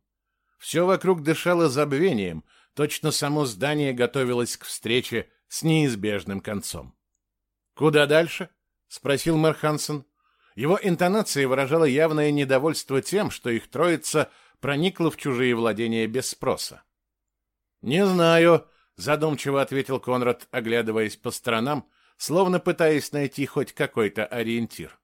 Все вокруг дышало забвением, точно само здание готовилось к встрече с неизбежным концом. «Куда дальше?» — спросил мэр Хансен. Его интонация выражала явное недовольство тем, что их троица проникла в чужие владения без спроса. «Не знаю», — задумчиво ответил Конрад, оглядываясь по сторонам, словно пытаясь найти хоть какой-то ориентир.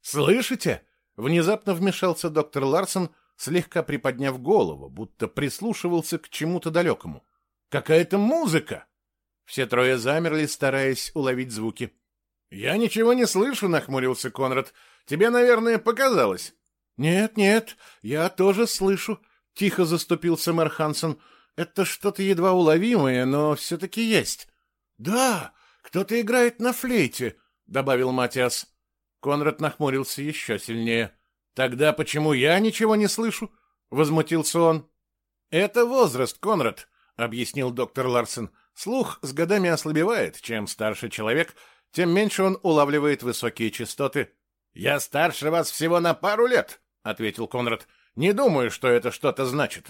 «Слышите?» — внезапно вмешался доктор Ларсон, слегка приподняв голову, будто прислушивался к чему-то далекому. «Какая-то музыка!» Все трое замерли, стараясь уловить звуки. «Я ничего не слышу», — нахмурился Конрад. «Тебе, наверное, показалось». «Нет, нет, я тоже слышу», — тихо заступился мэр Хансен. «Это что-то едва уловимое, но все-таки есть». «Да, кто-то играет на флейте», — добавил Матиас. Конрад нахмурился еще сильнее. «Тогда почему я ничего не слышу?» — возмутился он. «Это возраст, Конрад», — объяснил доктор Ларсен. «Слух с годами ослабевает. Чем старше человек, тем меньше он улавливает высокие частоты». «Я старше вас всего на пару лет», — ответил Конрад. «Не думаю, что это что-то значит».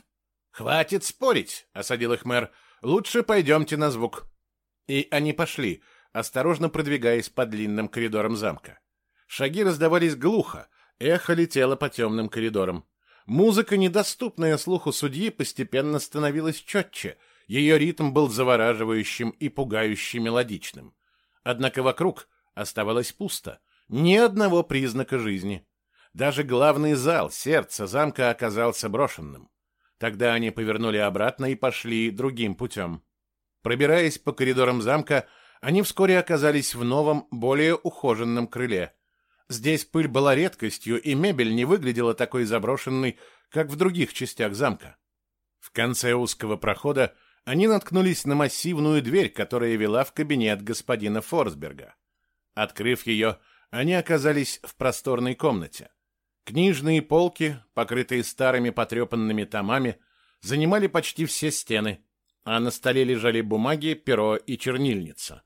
«Хватит спорить», — осадил их мэр. «Лучше пойдемте на звук». И они пошли, осторожно продвигаясь по длинным коридорам замка. Шаги раздавались глухо, эхо летело по темным коридорам. Музыка, недоступная слуху судьи, постепенно становилась четче. Ее ритм был завораживающим и пугающе мелодичным. Однако вокруг оставалось пусто, ни одного признака жизни. Даже главный зал, сердце замка оказался брошенным. Тогда они повернули обратно и пошли другим путем. Пробираясь по коридорам замка, они вскоре оказались в новом, более ухоженном крыле. Здесь пыль была редкостью, и мебель не выглядела такой заброшенной, как в других частях замка. В конце узкого прохода они наткнулись на массивную дверь, которая вела в кабинет господина Форсберга. Открыв ее, они оказались в просторной комнате. Книжные полки, покрытые старыми потрепанными томами, занимали почти все стены, а на столе лежали бумаги, перо и чернильница.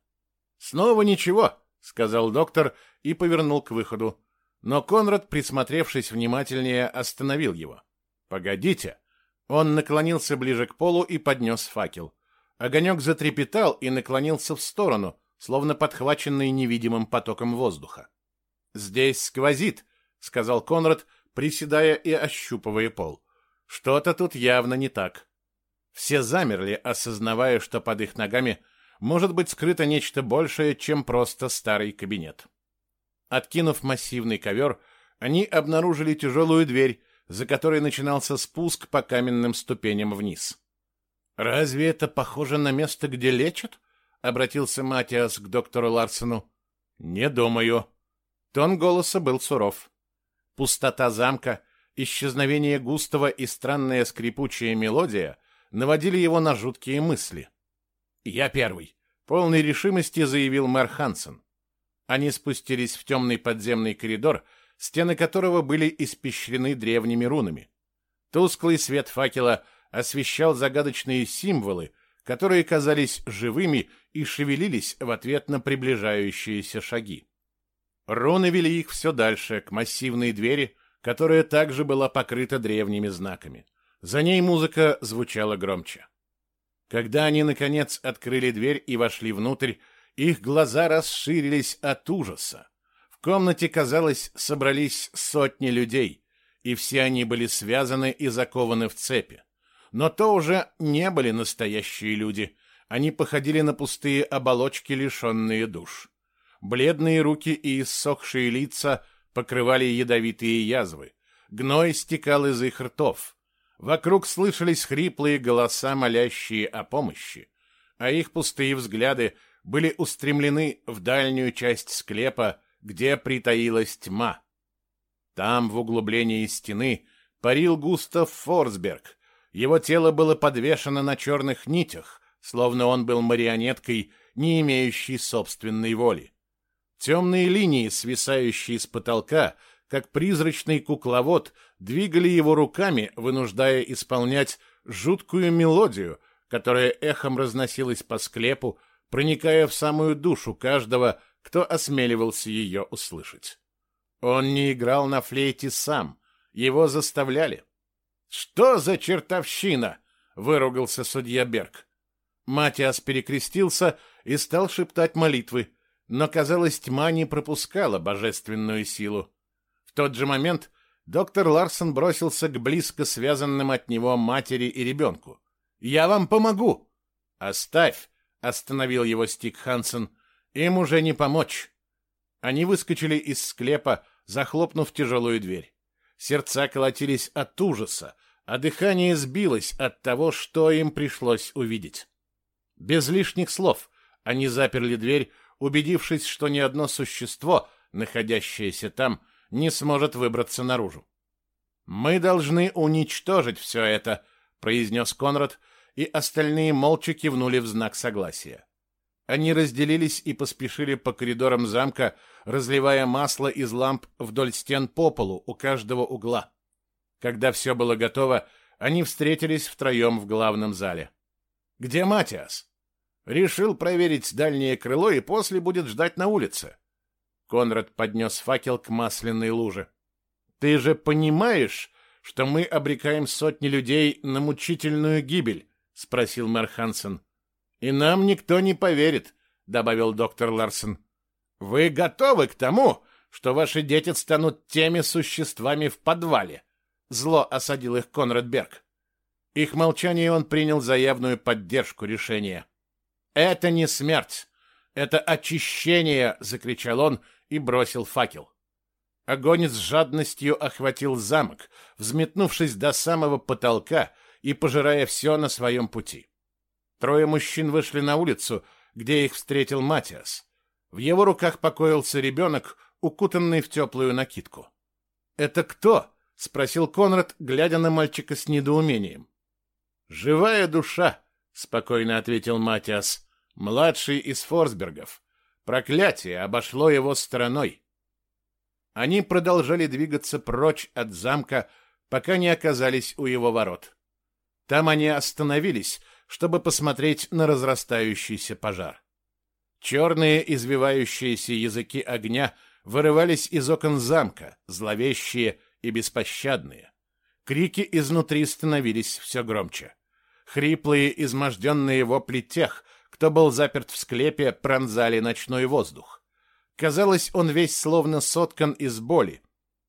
«Снова ничего», — сказал доктор и повернул к выходу. Но Конрад, присмотревшись внимательнее, остановил его. «Погодите!» Он наклонился ближе к полу и поднес факел. Огонек затрепетал и наклонился в сторону, словно подхваченный невидимым потоком воздуха. «Здесь сквозит», — сказал Конрад, приседая и ощупывая пол. «Что-то тут явно не так». Все замерли, осознавая, что под их ногами может быть скрыто нечто большее, чем просто старый кабинет. Откинув массивный ковер, они обнаружили тяжелую дверь, за которой начинался спуск по каменным ступеням вниз. «Разве это похоже на место, где лечат?» — обратился Матиас к доктору Ларсену. «Не думаю». Тон голоса был суров. Пустота замка, исчезновение густого и странная скрипучая мелодия наводили его на жуткие мысли. «Я первый», — полной решимости заявил мэр Хансен. Они спустились в темный подземный коридор, стены которого были испещрены древними рунами. Тусклый свет факела освещал загадочные символы, которые казались живыми и шевелились в ответ на приближающиеся шаги. Руны вели их все дальше, к массивной двери, которая также была покрыта древними знаками. За ней музыка звучала громче. Когда они, наконец, открыли дверь и вошли внутрь, их глаза расширились от ужаса. В комнате, казалось, собрались сотни людей, и все они были связаны и закованы в цепи. Но то уже не были настоящие люди. Они походили на пустые оболочки, лишенные душ. Бледные руки и иссохшие лица покрывали ядовитые язвы. Гной стекал из их ртов. Вокруг слышались хриплые голоса, молящие о помощи, а их пустые взгляды были устремлены в дальнюю часть склепа, где притаилась тьма. Там, в углублении стены, парил Густав Форсберг. Его тело было подвешено на черных нитях, словно он был марионеткой, не имеющей собственной воли. Темные линии, свисающие с потолка, как призрачный кукловод, двигали его руками, вынуждая исполнять жуткую мелодию, которая эхом разносилась по склепу, проникая в самую душу каждого, кто осмеливался ее услышать. Он не играл на флейте сам, его заставляли. Что за чертовщина? выругался судья Берг. Матиас перекрестился и стал шептать молитвы, но, казалось, тьма не пропускала божественную силу. В тот же момент доктор Ларсон бросился к близко связанным от него матери и ребенку. «Я вам помогу!» «Оставь!» — остановил его Стик Хансен. «Им уже не помочь!» Они выскочили из склепа, захлопнув тяжелую дверь. Сердца колотились от ужаса, а дыхание сбилось от того, что им пришлось увидеть. Без лишних слов они заперли дверь, убедившись, что ни одно существо, находящееся там, не сможет выбраться наружу. «Мы должны уничтожить все это», — произнес Конрад, и остальные молча кивнули в знак согласия. Они разделились и поспешили по коридорам замка, разливая масло из ламп вдоль стен по полу у каждого угла. Когда все было готово, они встретились втроем в главном зале. «Где Матиас?» «Решил проверить дальнее крыло и после будет ждать на улице». Конрад поднес факел к масляной луже. «Ты же понимаешь, что мы обрекаем сотни людей на мучительную гибель?» — спросил мэр Хансен. «И нам никто не поверит», — добавил доктор Ларсен. «Вы готовы к тому, что ваши дети станут теми существами в подвале?» Зло осадил их Конрад Берг. Их молчание он принял за явную поддержку решения. «Это не смерть, это очищение!» — закричал он и бросил факел. Огонь с жадностью охватил замок, взметнувшись до самого потолка и пожирая все на своем пути. Трое мужчин вышли на улицу, где их встретил Матиас. В его руках покоился ребенок, укутанный в теплую накидку. «Это кто?» — спросил Конрад, глядя на мальчика с недоумением. «Живая душа», — спокойно ответил Матиас, младший из Форсбергов. Проклятие обошло его стороной. Они продолжали двигаться прочь от замка, пока не оказались у его ворот. Там они остановились, чтобы посмотреть на разрастающийся пожар. Черные извивающиеся языки огня вырывались из окон замка, зловещие и беспощадные. Крики изнутри становились все громче. Хриплые, изможденные вопли тех, кто был заперт в склепе, пронзали ночной воздух. Казалось, он весь словно соткан из боли,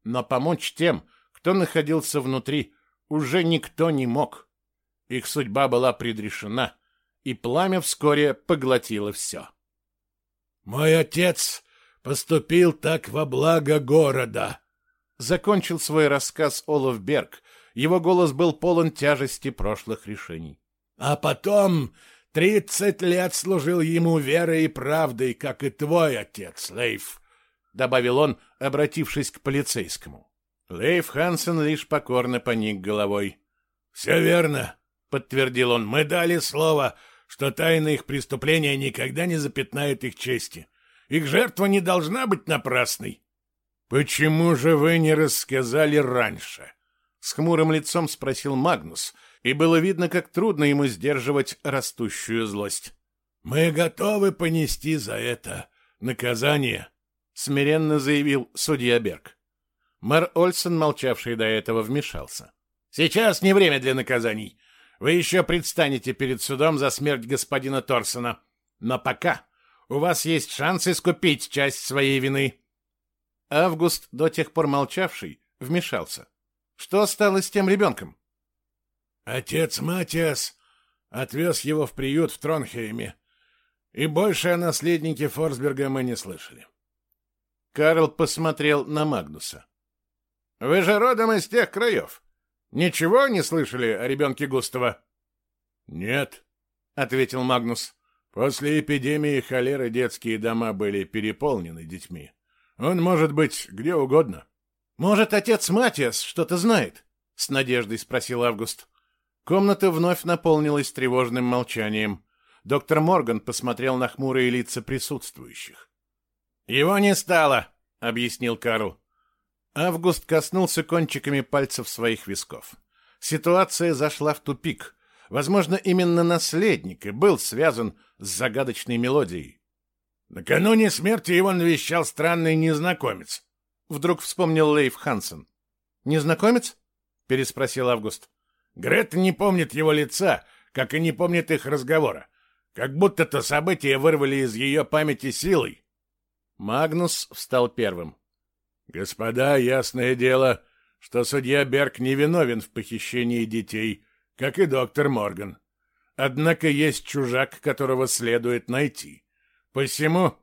но помочь тем, кто находился внутри, уже никто не мог. Их судьба была предрешена, и пламя вскоре поглотило все. «Мой отец поступил так во благо города», Закончил свой рассказ Олаф Берг. Его голос был полон тяжести прошлых решений. А потом тридцать лет служил ему верой и правдой, как и твой отец, Лейф, — добавил он, обратившись к полицейскому. Лейф Хансен лишь покорно поник головой. — Все верно, — подтвердил он. — Мы дали слово, что тайна их преступления никогда не запятнает их чести. Их жертва не должна быть напрасной. «Почему же вы не рассказали раньше?» — с хмурым лицом спросил Магнус, и было видно, как трудно ему сдерживать растущую злость. «Мы готовы понести за это наказание», — смиренно заявил судья Берг. Мэр Ольсен, молчавший до этого, вмешался. «Сейчас не время для наказаний. Вы еще предстанете перед судом за смерть господина Торсона. Но пока у вас есть шанс искупить часть своей вины». Август, до тех пор молчавший, вмешался. Что стало с тем ребенком? Отец Матиас отвез его в приют в Тронхейме, и больше о наследнике Форсберга мы не слышали. Карл посмотрел на Магнуса. — Вы же родом из тех краев. Ничего не слышали о ребенке Густава? — Нет, — ответил Магнус. После эпидемии холеры детские дома были переполнены детьми. Он может быть где угодно. Может, отец Матиас что-то знает? С надеждой спросил Август. Комната вновь наполнилась тревожным молчанием. Доктор Морган посмотрел на хмурые лица присутствующих. «Его не стало», — объяснил Карл. Август коснулся кончиками пальцев своих висков. Ситуация зашла в тупик. Возможно, именно наследник и был связан с загадочной мелодией. Накануне смерти его навещал странный незнакомец, — Вдруг вспомнил Лейф Хансен. «Незнакомец?» — переспросил Август. Грета не помнит его лица, как и не помнит их разговора. Как будто то событие вырвали из ее памяти силой. Магнус встал первым. «Господа, ясное дело, что судья Берг не виновен в похищении детей, как и доктор Морган. Однако есть чужак, которого следует найти. Посему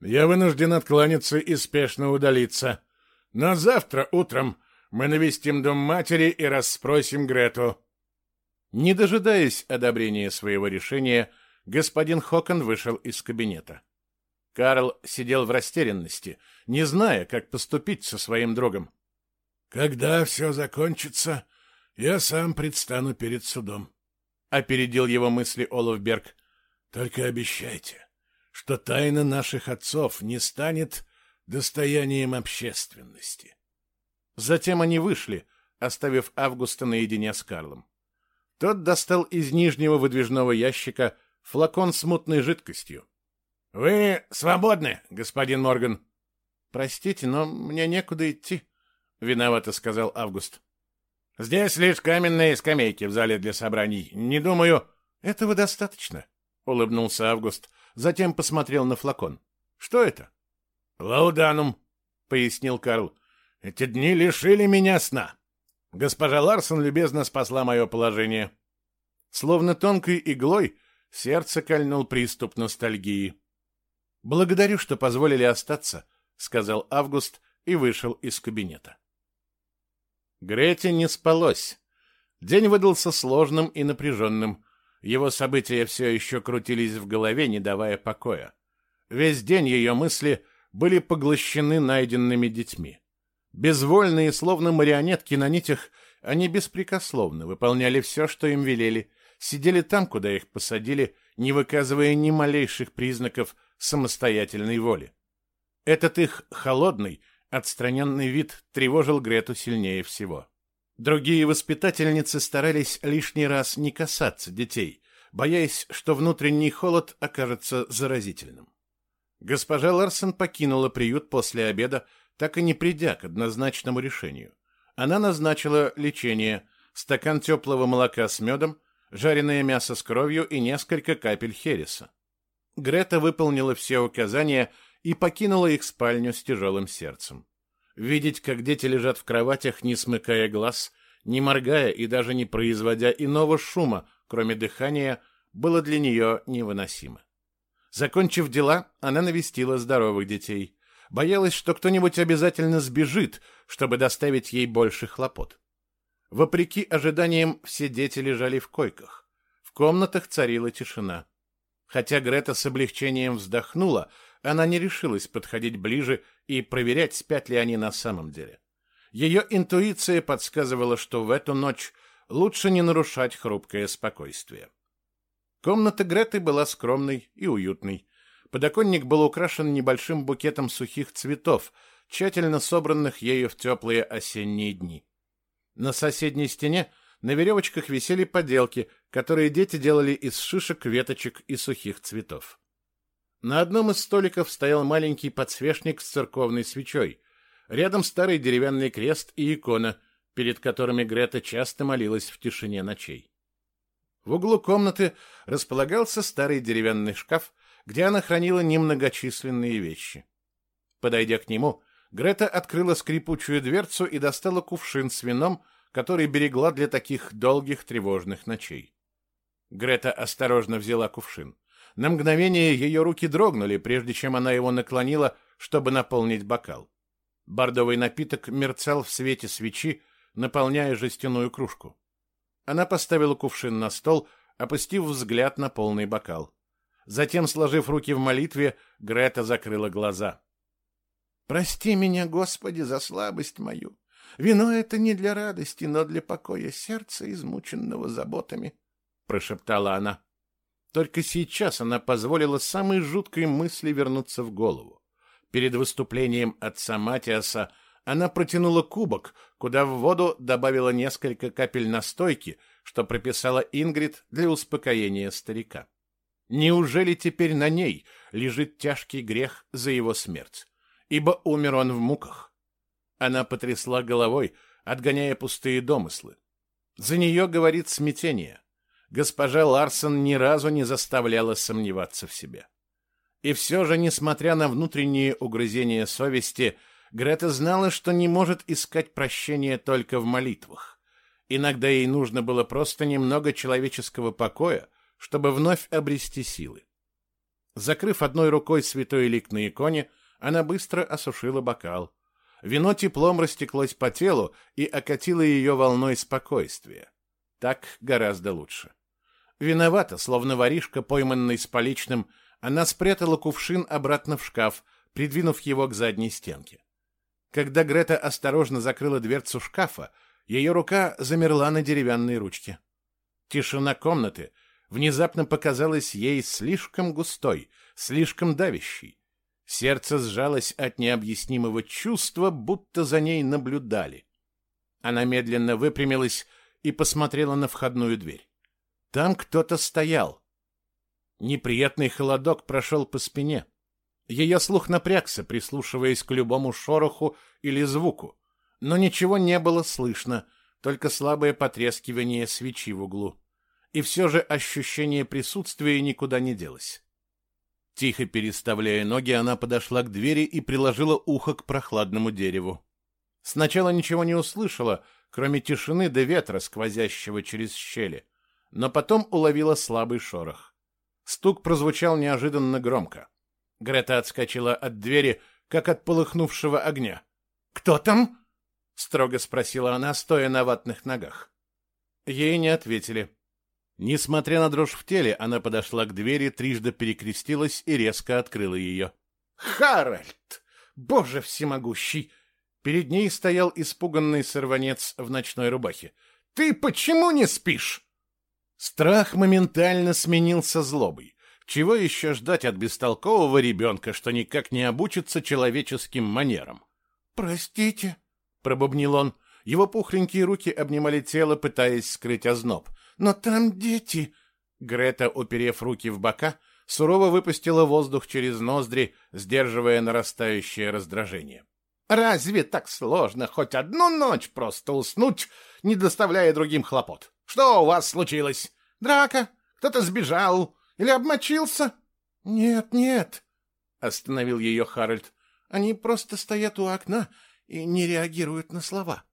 я вынужден откланяться и спешно удалиться. Но завтра утром мы навестим дом матери и расспросим Грету». Не дожидаясь одобрения своего решения, господин Хокон вышел из кабинета. Карл сидел в растерянности, не зная, как поступить со своим другом. «Когда все закончится, я сам предстану перед судом», — опередил его мысли Олафберг. «Только обещайте, что тайна наших отцов не станет достоянием общественности». Затем они вышли, оставив Августа наедине с Карлом. Тот достал из нижнего выдвижного ящика флакон с мутной жидкостью. — Вы свободны, господин Морган. — Простите, но мне некуда идти, — виновато сказал Август. — Здесь лишь каменные скамейки в зале для собраний. Не думаю... — Этого достаточно, — улыбнулся Август. Затем посмотрел на флакон. — Что это? — Лауданум, — пояснил Карл. Эти дни лишили меня сна. Госпожа Ларсон любезно спасла мое положение. Словно тонкой иглой сердце кольнул приступ ностальгии. «Благодарю, что позволили остаться», — сказал Август и вышел из кабинета. Грете не спалось. День выдался сложным и напряженным. Его события все еще крутились в голове, не давая покоя. Весь день ее мысли были поглощены найденными детьми. Безвольные, словно марионетки на нитях, они беспрекословно выполняли все, что им велели, сидели там, куда их посадили, не выказывая ни малейших признаков самостоятельной воли. Этот их холодный, отстраненный вид тревожил Грету сильнее всего. Другие воспитательницы старались лишний раз не касаться детей, боясь, что внутренний холод окажется заразительным. Госпожа Ларсон покинула приют после обеда, так и не придя к однозначному решению. Она назначила лечение, стакан теплого молока с медом, жареное мясо с кровью и несколько капель хереса. Грета выполнила все указания и покинула их спальню с тяжелым сердцем. Видеть, как дети лежат в кроватях, не смыкая глаз, не моргая и даже не производя иного шума, кроме дыхания, было для нее невыносимо. Закончив дела, она навестила здоровых детей боялась, что кто-нибудь обязательно сбежит, чтобы доставить ей больше хлопот. Вопреки ожиданиям, все дети лежали в койках. В комнатах царила тишина. Хотя Грета с облегчением вздохнула, она не решилась подходить ближе и проверять, спят ли они на самом деле. Ее интуиция подсказывала, что в эту ночь лучше не нарушать хрупкое спокойствие. Комната Греты была скромной и уютной. Подоконник был украшен небольшим букетом сухих цветов, тщательно собранных ею в теплые осенние дни. На соседней стене на веревочках висели поделки, которые дети делали из шишек, веточек и сухих цветов. На одном из столиков стоял маленький подсвечник с церковной свечой. Рядом старый деревянный крест и икона, перед которыми Грета часто молилась в тишине ночей. В углу комнаты располагался старый деревянный шкаф, где она хранила немногочисленные вещи. Подойдя к нему, Грета открыла скрипучую дверцу и достала кувшин с вином, который берегла для таких долгих тревожных ночей. Грета осторожно взяла кувшин. На мгновение ее руки дрогнули, прежде чем она его наклонила, чтобы наполнить бокал. Бордовый напиток мерцал в свете свечи, наполняя жестяную кружку. Она поставила кувшин на стол, опустив взгляд на полный бокал. Затем, сложив руки в молитве, Грета закрыла глаза. «Прости меня, Господи, за слабость мою. Вино это не для радости, но для покоя сердца, измученного заботами», — прошептала она. Только сейчас она позволила самой жуткой мысли вернуться в голову. Перед выступлением отца Матиаса она протянула кубок, куда в воду добавила несколько капель настойки, что прописала Ингрид для успокоения старика. Неужели теперь на ней лежит тяжкий грех за его смерть? Ибо умер он в муках. Она потрясла головой, отгоняя пустые домыслы. За нее говорит смятение. Госпожа Ларсон ни разу не заставляла сомневаться в себе. И все же, несмотря на внутренние угрызения совести, Грета знала, что не может искать прощения только в молитвах. Иногда ей нужно было просто немного человеческого покоя, чтобы вновь обрести силы. Закрыв одной рукой святой лик на иконе, она быстро осушила бокал. Вино теплом растеклось по телу и окатило ее волной спокойствия. Так гораздо лучше. Виновата, словно воришка, пойманный с поличным, она спрятала кувшин обратно в шкаф, придвинув его к задней стенке. Когда Грета осторожно закрыла дверцу шкафа, ее рука замерла на деревянной ручке. Тишина комнаты внезапно показалась ей слишком густой, слишком давящей. Сердце сжалось от необъяснимого чувства, будто за ней наблюдали. Она медленно выпрямилась и посмотрела на входную дверь. Там кто-то стоял. Неприятный холодок прошел по спине. Ее слух напрягся, прислушиваясь к любому шороху или звуку, но ничего не было слышно, только слабое потрескивание свечи в углу. И все же ощущение присутствия никуда не делось. Тихо переставляя ноги, она подошла к двери и приложила ухо к прохладному дереву. Сначала ничего не услышала, кроме тишины до ветра, сквозящего через щели, но потом уловила слабый шорох. Стук прозвучал неожиданно громко. Грета отскочила от двери, как от полыхнувшего огня. «Кто там?» — строго спросила она, стоя на ватных ногах. Ей не ответили. Несмотря на дрожь в теле, она подошла к двери, трижды перекрестилась и резко открыла ее. «Харальд! Боже всемогущий!» Перед ней стоял испуганный сорванец в ночной рубахе. «Ты почему не спишь?» Страх моментально сменился злобой. Чего еще ждать от бестолкового ребенка, что никак не обучится человеческим манерам? «Простите», — пробубнил он. Его пухленькие руки обнимали тело, пытаясь скрыть озноб. Но там дети. Грета, уперев руки в бока, сурово выпустила воздух через ноздри, сдерживая нарастающее раздражение. Разве так сложно хоть одну ночь просто уснуть, не доставляя другим хлопот? Что у вас случилось? Драка? Кто-то сбежал или обмочился? Нет, нет, остановил ее Харальд. Они просто стоят у окна и не реагируют на слова.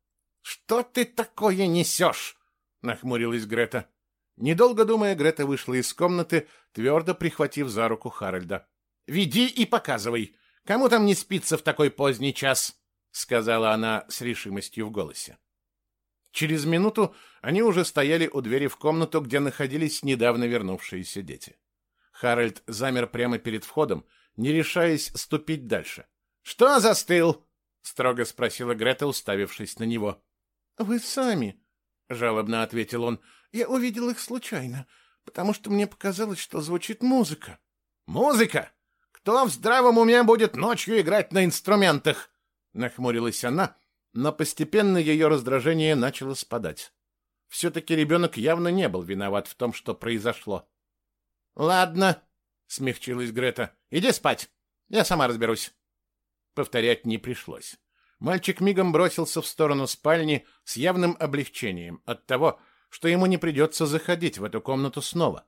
Что ты такое несешь? Нахмурилась Грета. Недолго думая, Грета вышла из комнаты, твердо прихватив за руку Харальда. «Веди и показывай. Кому там не спится в такой поздний час?» — сказала она с решимостью в голосе. Через минуту они уже стояли у двери в комнату, где находились недавно вернувшиеся дети. Харальд замер прямо перед входом, не решаясь ступить дальше. «Что застыл?» — строго спросила Грета, уставившись на него. «Вы сами», — жалобно ответил он. «Я увидел их случайно, потому что мне показалось, что звучит музыка». «Музыка? Кто в здравом уме будет ночью играть на инструментах?» Нахмурилась она, но постепенно ее раздражение начало спадать. Все-таки ребенок явно не был виноват в том, что произошло. «Ладно», — смягчилась Грета, — «иди спать, я сама разберусь». Повторять не пришлось. Мальчик мигом бросился в сторону спальни с явным облегчением от того, что ему не придется заходить в эту комнату снова.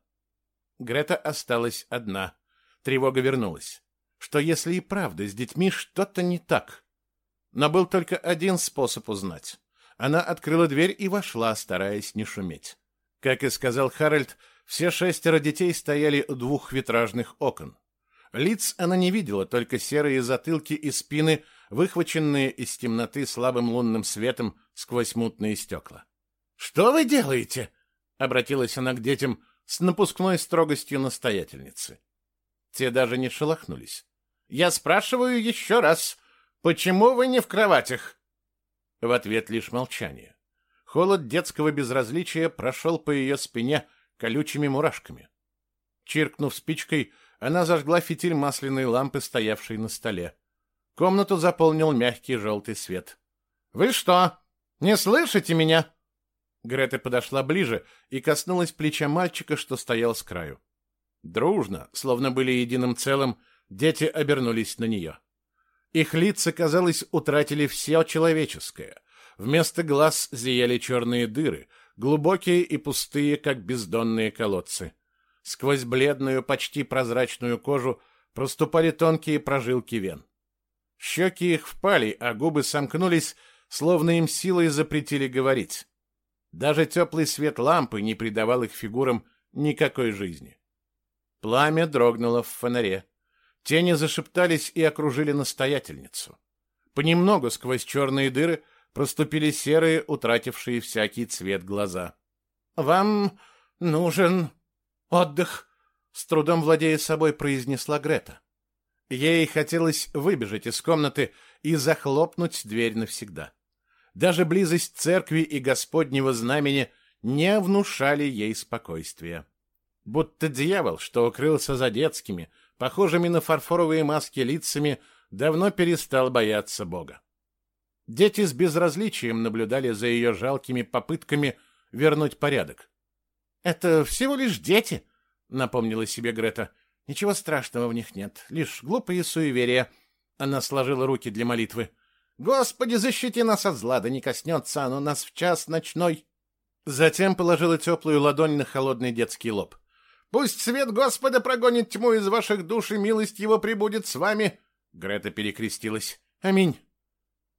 Грета осталась одна. Тревога вернулась. Что если и правда с детьми что-то не так? Но был только один способ узнать. Она открыла дверь и вошла, стараясь не шуметь. Как и сказал Харальд, все шестеро детей стояли у двух витражных окон. Лиц она не видела, только серые затылки и спины выхваченные из темноты слабым лунным светом сквозь мутные стекла. «Что вы делаете?» — обратилась она к детям с напускной строгостью настоятельницы. Те даже не шелохнулись. «Я спрашиваю еще раз, почему вы не в кроватях?» В ответ лишь молчание. Холод детского безразличия прошел по ее спине колючими мурашками. Чиркнув спичкой, она зажгла фитиль масляной лампы, стоявшей на столе. Комнату заполнил мягкий желтый свет. «Вы что, не слышите меня?» Грета подошла ближе и коснулась плеча мальчика, что стоял с краю. Дружно, словно были единым целым, дети обернулись на нее. Их лица, казалось, утратили все человеческое. Вместо глаз зияли черные дыры, глубокие и пустые, как бездонные колодцы. Сквозь бледную, почти прозрачную кожу проступали тонкие прожилки вен. Щеки их впали, а губы сомкнулись, словно им силой запретили говорить. Даже теплый свет лампы не придавал их фигурам никакой жизни. Пламя дрогнуло в фонаре. Тени зашептались и окружили настоятельницу. Понемногу сквозь черные дыры проступили серые, утратившие всякий цвет глаза. «Вам нужен отдых», — с трудом владея собой произнесла Грета. Ей хотелось выбежать из комнаты и захлопнуть дверь навсегда. Даже близость церкви и Господнего знамени не внушали ей спокойствия. Будто дьявол, что укрылся за детскими, похожими на фарфоровые маски лицами, давно перестал бояться Бога. Дети с безразличием наблюдали за ее жалкими попытками вернуть порядок. «Это всего лишь дети», — напомнила себе Грета. «Ничего страшного в них нет, лишь глупые суеверия». Она сложила руки для молитвы. «Господи, защити нас от зла, да не коснется оно нас в час ночной». Затем положила теплую ладонь на холодный детский лоб. «Пусть свет Господа прогонит тьму из ваших душ, и милость его прибудет с вами!» Грета перекрестилась. «Аминь!»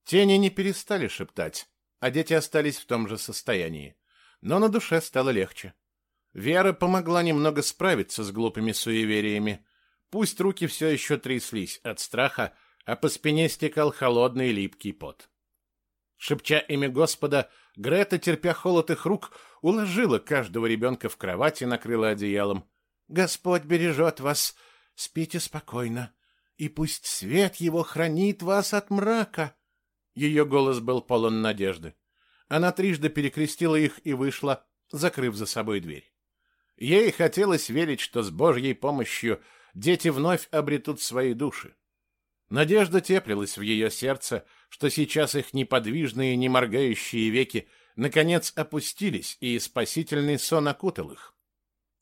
Тени не перестали шептать, а дети остались в том же состоянии. Но на душе стало легче. Вера помогла немного справиться с глупыми суевериями. Пусть руки все еще тряслись от страха, а по спине стекал холодный липкий пот. Шепча имя Господа, Грета, терпя холод их рук, уложила каждого ребенка в кровать и накрыла одеялом. «Господь бережет вас. Спите спокойно, и пусть свет его хранит вас от мрака». Ее голос был полон надежды. Она трижды перекрестила их и вышла, закрыв за собой дверь. Ей хотелось верить, что с Божьей помощью дети вновь обретут свои души. Надежда теплилась в ее сердце, что сейчас их неподвижные, не моргающие веки наконец опустились, и спасительный сон окутал их.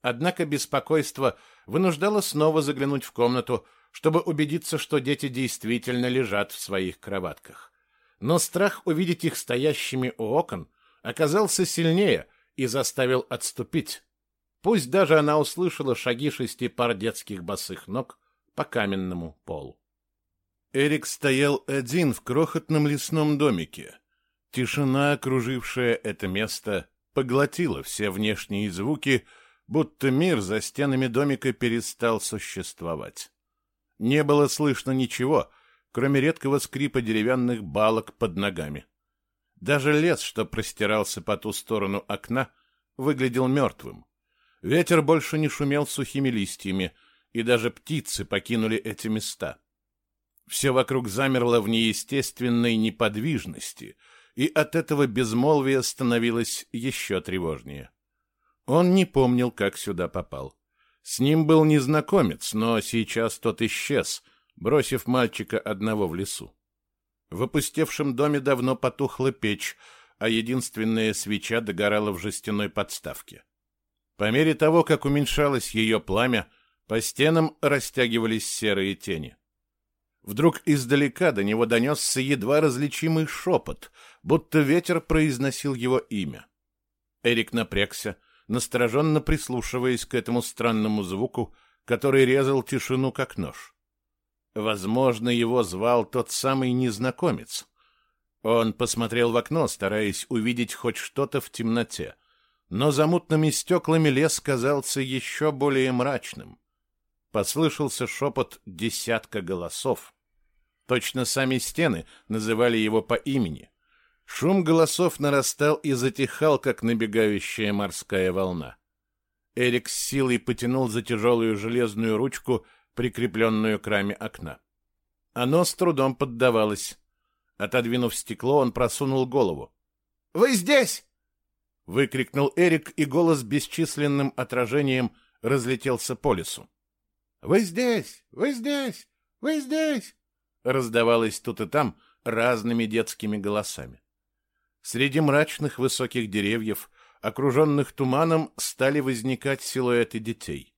Однако беспокойство вынуждало снова заглянуть в комнату, чтобы убедиться, что дети действительно лежат в своих кроватках. Но страх увидеть их стоящими у окон оказался сильнее и заставил отступить. Пусть даже она услышала шаги шести пар детских босых ног по каменному полу. Эрик стоял один в крохотном лесном домике. Тишина, окружившая это место, поглотила все внешние звуки, будто мир за стенами домика перестал существовать. Не было слышно ничего, кроме редкого скрипа деревянных балок под ногами. Даже лес, что простирался по ту сторону окна, выглядел мертвым. Ветер больше не шумел сухими листьями, и даже птицы покинули эти места. Все вокруг замерло в неестественной неподвижности, и от этого безмолвие становилось еще тревожнее. Он не помнил, как сюда попал. С ним был незнакомец, но сейчас тот исчез, бросив мальчика одного в лесу. В опустевшем доме давно потухла печь, а единственная свеча догорала в жестяной подставке. По мере того, как уменьшалось ее пламя, по стенам растягивались серые тени. Вдруг издалека до него донесся едва различимый шепот, будто ветер произносил его имя. Эрик напрягся, настороженно прислушиваясь к этому странному звуку, который резал тишину как нож. Возможно, его звал тот самый незнакомец. Он посмотрел в окно, стараясь увидеть хоть что-то в темноте, но за мутными стеклами лес казался еще более мрачным. Послышался шепот десятка голосов, Точно сами стены называли его по имени. Шум голосов нарастал и затихал, как набегающая морская волна. Эрик с силой потянул за тяжелую железную ручку, прикрепленную к раме окна. Оно с трудом поддавалось. Отодвинув стекло, он просунул голову. «Вы здесь!» — выкрикнул Эрик, и голос бесчисленным отражением разлетелся по лесу. «Вы здесь! Вы здесь! Вы здесь!» раздавалось тут и там разными детскими голосами. Среди мрачных высоких деревьев, окруженных туманом, стали возникать силуэты детей.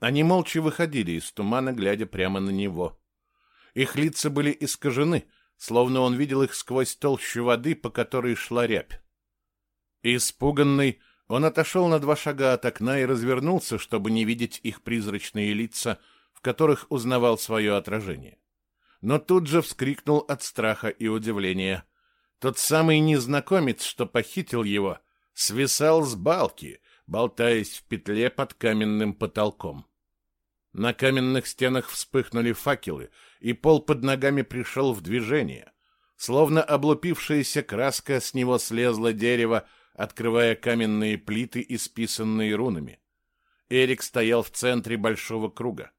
Они молча выходили из тумана, глядя прямо на него. Их лица были искажены, словно он видел их сквозь толщу воды, по которой шла рябь. Испуганный, он отошел на два шага от окна и развернулся, чтобы не видеть их призрачные лица, в которых узнавал свое отражение. Но тут же вскрикнул от страха и удивления. Тот самый незнакомец, что похитил его, свисал с балки, болтаясь в петле под каменным потолком. На каменных стенах вспыхнули факелы, и пол под ногами пришел в движение. Словно облупившаяся краска с него слезла дерево, открывая каменные плиты, исписанные рунами. Эрик стоял в центре большого круга.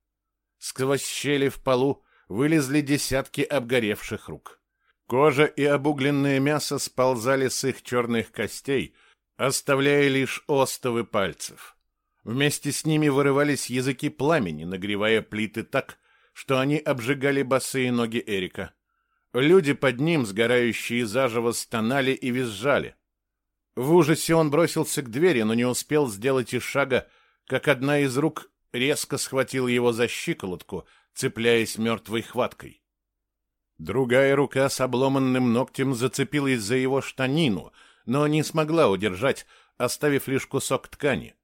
Сквозь щели в полу вылезли десятки обгоревших рук. Кожа и обугленное мясо сползали с их черных костей, оставляя лишь остовы пальцев. Вместе с ними вырывались языки пламени, нагревая плиты так, что они обжигали босые ноги Эрика. Люди под ним, сгорающие заживо, стонали и визжали. В ужасе он бросился к двери, но не успел сделать и шага, как одна из рук резко схватила его за щиколотку, цепляясь мертвой хваткой. Другая рука с обломанным ногтем зацепилась за его штанину, но не смогла удержать, оставив лишь кусок ткани.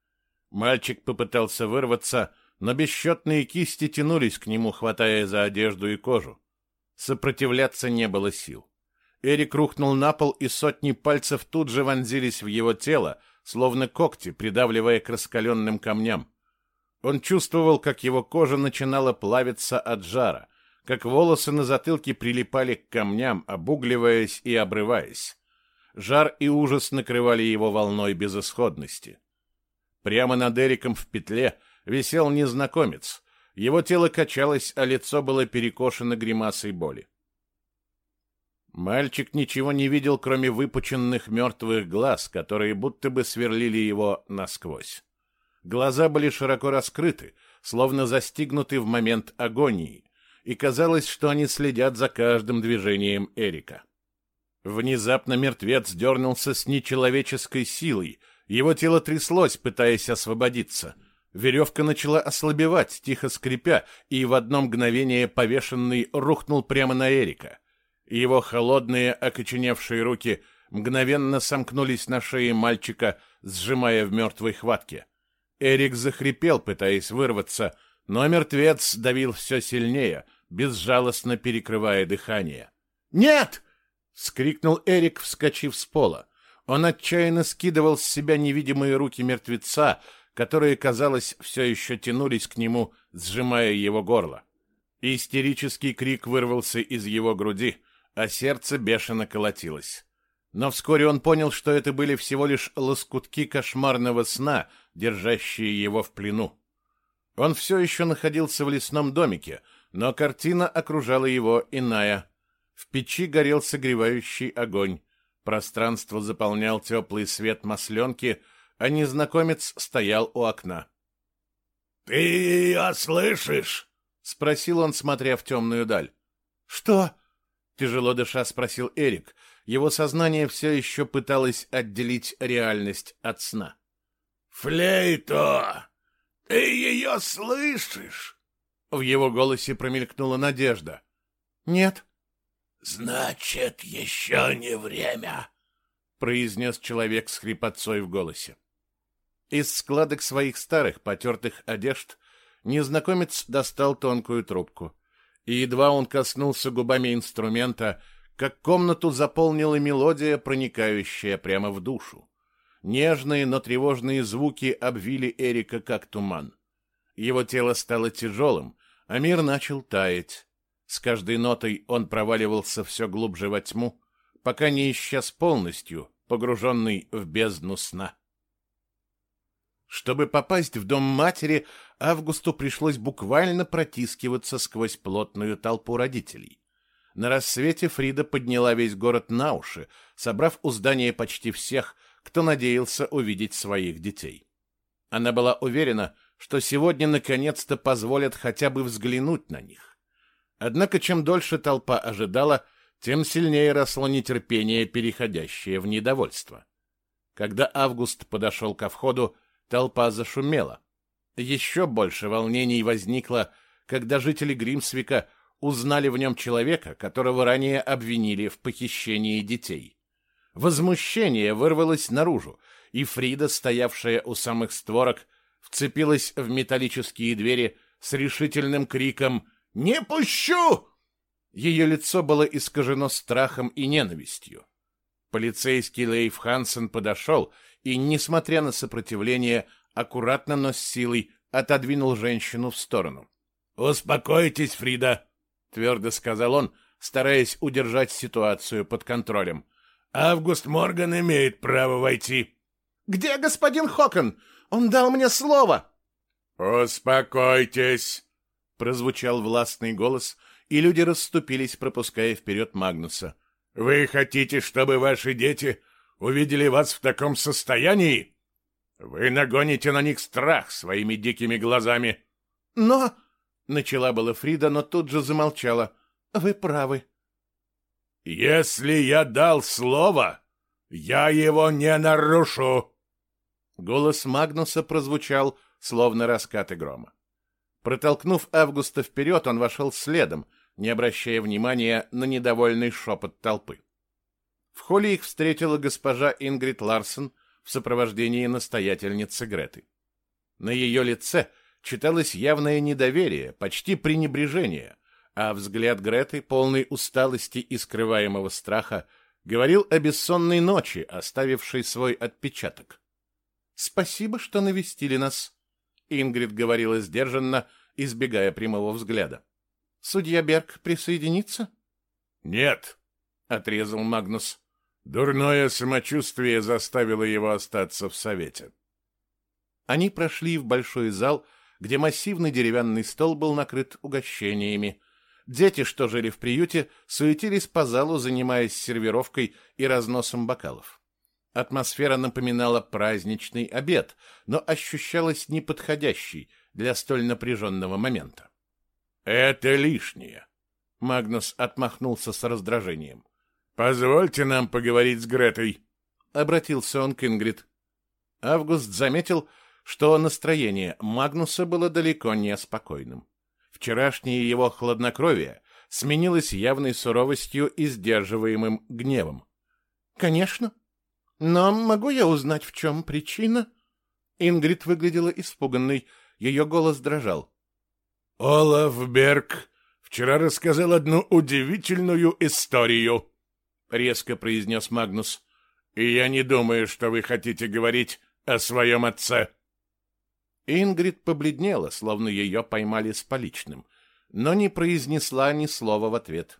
Мальчик попытался вырваться, но бесчетные кисти тянулись к нему, хватая за одежду и кожу. Сопротивляться не было сил. Эрик рухнул на пол, и сотни пальцев тут же вонзились в его тело, словно когти, придавливая к раскаленным камням. Он чувствовал, как его кожа начинала плавиться от жара, как волосы на затылке прилипали к камням, обугливаясь и обрываясь. Жар и ужас накрывали его волной безысходности. Прямо над Эриком в петле висел незнакомец. Его тело качалось, а лицо было перекошено гримасой боли. Мальчик ничего не видел, кроме выпученных мертвых глаз, которые будто бы сверлили его насквозь. Глаза были широко раскрыты, словно застигнуты в момент агонии, и казалось, что они следят за каждым движением Эрика. Внезапно мертвец дернулся с нечеловеческой силой, его тело тряслось, пытаясь освободиться. Веревка начала ослабевать, тихо скрипя, и в одно мгновение повешенный рухнул прямо на Эрика. Его холодные, окоченевшие руки мгновенно сомкнулись на шее мальчика, сжимая в мертвой хватке. Эрик захрипел, пытаясь вырваться, но мертвец давил все сильнее, безжалостно перекрывая дыхание. «Нет!» — скрикнул Эрик, вскочив с пола. Он отчаянно скидывал с себя невидимые руки мертвеца, которые, казалось, все еще тянулись к нему, сжимая его горло. Истерический крик вырвался из его груди, а сердце бешено колотилось. Но вскоре он понял, что это были всего лишь лоскутки кошмарного сна, держащие его в плену. Он все еще находился в лесном домике, но картина окружала его иная. В печи горел согревающий огонь. Пространство заполнял теплый свет масленки, а незнакомец стоял у окна. — Ты ее слышишь? — спросил он, смотря в темную даль. — Что? — тяжело дыша спросил Эрик, его сознание все еще пыталось отделить реальность от сна. «Флейто! Ты ее слышишь?» В его голосе промелькнула надежда. «Нет». «Значит, еще не время», — произнес человек с хрипотцой в голосе. Из складок своих старых потертых одежд незнакомец достал тонкую трубку, и едва он коснулся губами инструмента, как комнату заполнила мелодия, проникающая прямо в душу. Нежные, но тревожные звуки обвили Эрика как туман. Его тело стало тяжелым, а мир начал таять. С каждой нотой он проваливался все глубже во тьму, пока не исчез полностью, погруженный в бездну сна. Чтобы попасть в дом матери, Августу пришлось буквально протискиваться сквозь плотную толпу родителей. На рассвете Фрида подняла весь город на уши, собрав у здания почти всех, кто надеялся увидеть своих детей. Она была уверена, что сегодня наконец-то позволят хотя бы взглянуть на них. Однако чем дольше толпа ожидала, тем сильнее росло нетерпение, переходящее в недовольство. Когда Август подошел ко входу, толпа зашумела. Еще больше волнений возникло, когда жители Гримсвика узнали в нем человека, которого ранее обвинили в похищении детей. Возмущение вырвалось наружу, и Фрида, стоявшая у самых створок, вцепилась в металлические двери с решительным криком «Не пущу!». Ее лицо было искажено страхом и ненавистью. Полицейский Лейф Хансен подошел несмотря на сопротивление, аккуратно, но с силой отодвинул женщину в сторону. «Успокойтесь, Фрида», — твердо сказал он, стараясь удержать ситуацию под контролем. «Август Морган имеет право войти». «Где господин Хокон? Он дал мне слово!» «Успокойтесь!» — прозвучал властный голос, и люди расступились, пропуская вперед Магнуса. «Вы хотите, чтобы ваши дети увидели вас в таком состоянии? Вы нагоните на них страх своими дикими глазами!» «Но...» — начала была Фрида, но тут же замолчала. «Вы правы». «Если я дал слово, я его не нарушу!» Голос Магнуса прозвучал, словно раскаты грома. Протолкнув Августа вперед, он вошел следом, не обращая внимания на недовольный шепот толпы. В холле их встретила госпожа Ингрид Ларсен в сопровождении настоятельницы Греты. На ее лице читалось явное недоверие, почти пренебрежение, а взгляд Греты, полный усталости и скрываемого страха, говорил о бессонной ночи, оставившей свой отпечаток. Спасибо, что навестили нас, Ингрид говорила сдержанно, избегая прямого взгляда. Судья Берг присоединится? Нет, отрезал Магнус. Дурное самочувствие заставило его остаться в совете. Они прошли в большой зал, где массивный деревянный стол был накрыт угощениями. Дети, что жили в приюте, суетились по залу, занимаясь сервировкой и разносом бокалов. Атмосфера напоминала праздничный обед, но ощущалась неподходящей для столь напряженного момента. «Это лишнее», — Магнус отмахнулся с раздражением. «Позвольте нам поговорить с Гретой», — обратился он к Ингрид. Август заметил, что настроение Магнуса было далеко не спокойным. Вчерашнее его хладнокровие сменилось явной суровостью и сдерживаемым гневом. «Конечно», но могу я узнать, в чем причина? Ингрид выглядела испуганной, ее голос дрожал. Олаф Берг вчера рассказал одну удивительную историю, резко произнес Магнус. И я не думаю, что вы хотите говорить о своем отце. Ингрид побледнела, словно ее поймали с поличным, но не произнесла ни слова в ответ.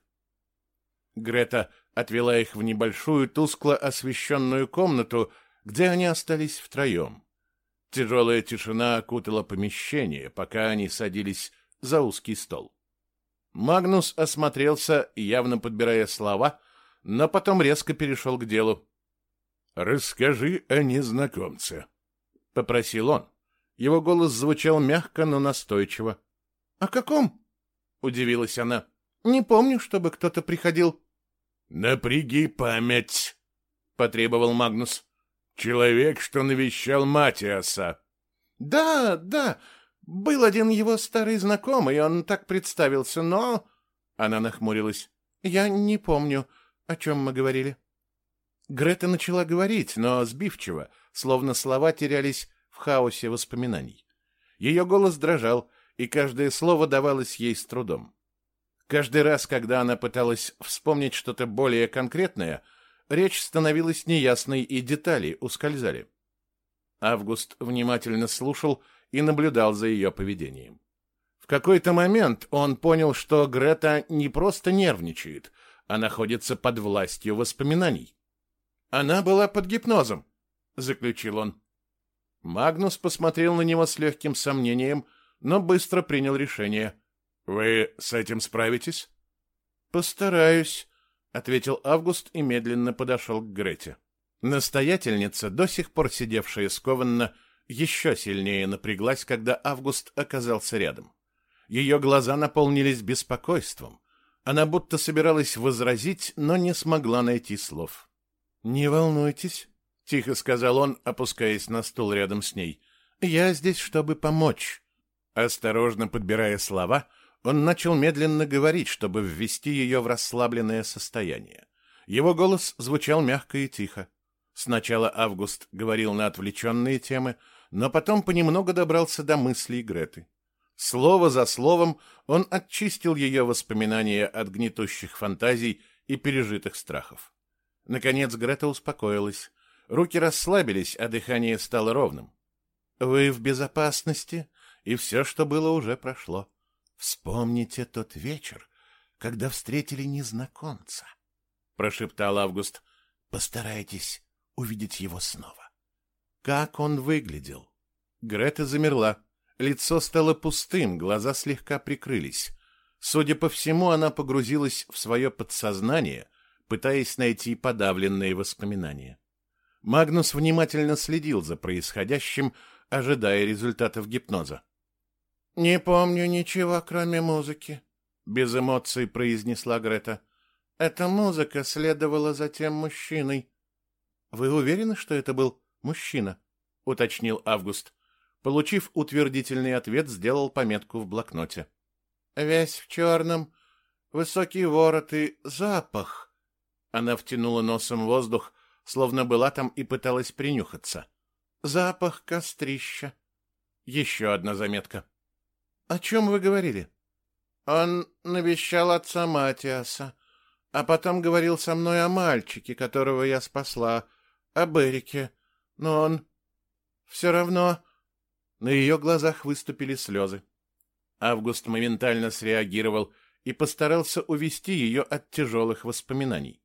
Грета отвела их в небольшую тускло освещенную комнату, где они остались втроем. Тяжелая тишина окутала помещение, пока они садились за узкий стол. Магнус осмотрелся, явно подбирая слова, но потом резко перешел к делу. «Расскажи о незнакомце», — попросил он. Его голос звучал мягко, но настойчиво. «О каком?» — удивилась она. «Не помню, чтобы кто-то приходил». «Напряги память», — потребовал Магнус. «Человек, что навещал Матиаса». «Да, да, был один его старый знакомый, он так представился, но...» Она нахмурилась. «Я не помню, о чем мы говорили». Грета начала говорить, но сбивчиво, словно слова терялись в хаосе воспоминаний. Ее голос дрожал, и каждое слово давалось ей с трудом. Каждый раз, когда она пыталась вспомнить что-то более конкретное, речь становилась неясной и детали ускользали. Август внимательно слушал и наблюдал за ее поведением. В какой-то момент он понял, что Грета не просто нервничает, а находится под властью воспоминаний. «Она была под гипнозом», — заключил он. Магнус посмотрел на него с легким сомнением, но быстро принял решение. Вы с этим справитесь? Постараюсь, ответил Август и медленно подошел к Грете. Настоятельница, до сих пор сидевшая скованно, еще сильнее напряглась, когда Август оказался рядом. Ее глаза наполнились беспокойством. Она будто собиралась возразить, но не смогла найти слов. «Не волнуйтесь», — тихо сказал он, опускаясь на стул рядом с ней. «Я здесь, чтобы помочь». Осторожно подбирая слова, Он начал медленно говорить, чтобы ввести ее в расслабленное состояние. Его голос звучал мягко и тихо. Сначала Август говорил на отвлеченные темы, но потом понемногу добрался до мыслей Греты. Слово за словом он очистил ее воспоминания от гнетущих фантазий и пережитых страхов. Наконец Грета успокоилась. Руки расслабились, а дыхание стало ровным. «Вы в безопасности, и все, что было, уже прошло. Вспомните тот вечер, когда встретили незнакомца», — прошептал Август. «Постарайтесь увидеть его снова». Как он выглядел? Грета замерла. Лицо стало пустым, глаза слегка прикрылись. Судя по всему, она погрузилась в свое подсознание, пытаясь найти подавленные воспоминания. Магнус внимательно следил за происходящим, ожидая результатов гипноза. «Не помню ничего, кроме музыки», — без эмоций произнесла Грета. «Эта музыка следовала за тем мужчиной». «Вы уверены, что это был мужчина?» — уточнил Август. Получив утвердительный ответ, сделал пометку в блокноте. «Весь в черном, высокий ворот и запах». Она втянула носом воздух, словно была там и пыталась принюхаться. «Запах кострища». Еще одна заметка. «О чем вы говорили?» «Он навещал отца Матиаса, а потом говорил со мной о мальчике, которого я спасла, об Эрике, но он все равно...» На ее глазах выступили слезы. Август моментально среагировал и постарался увести ее от тяжелых воспоминаний.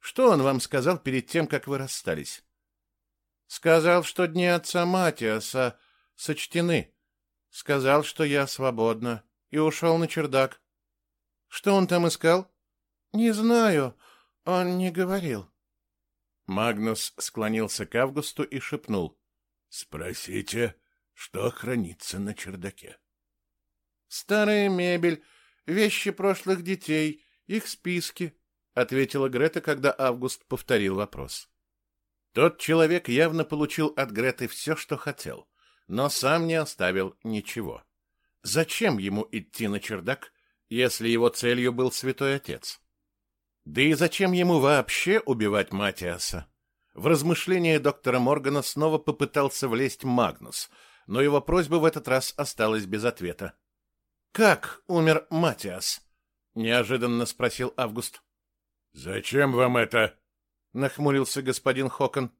«Что он вам сказал перед тем, как вы расстались?» «Сказал, что дни отца Матиаса сочтены. Сказал, что я свободна, и ушел на чердак. Что он там искал?» «Не знаю, он не говорил». Магнус склонился к Августу и шепнул. Спросите, что хранится на чердаке. Старая мебель, вещи прошлых детей, их списки, ответила Грета, когда Август повторил вопрос. Тот человек явно получил от Греты все, что хотел, но сам не оставил ничего. Зачем ему идти на чердак, если его целью был святой отец? Да и зачем ему вообще убивать Матиаса? В размышления доктора Моргана снова попытался влезть Магнус, но его просьба в этот раз осталась без ответа. «Как умер Матиас?» — неожиданно спросил Август. «Зачем вам это?» — нахмурился господин Хокон.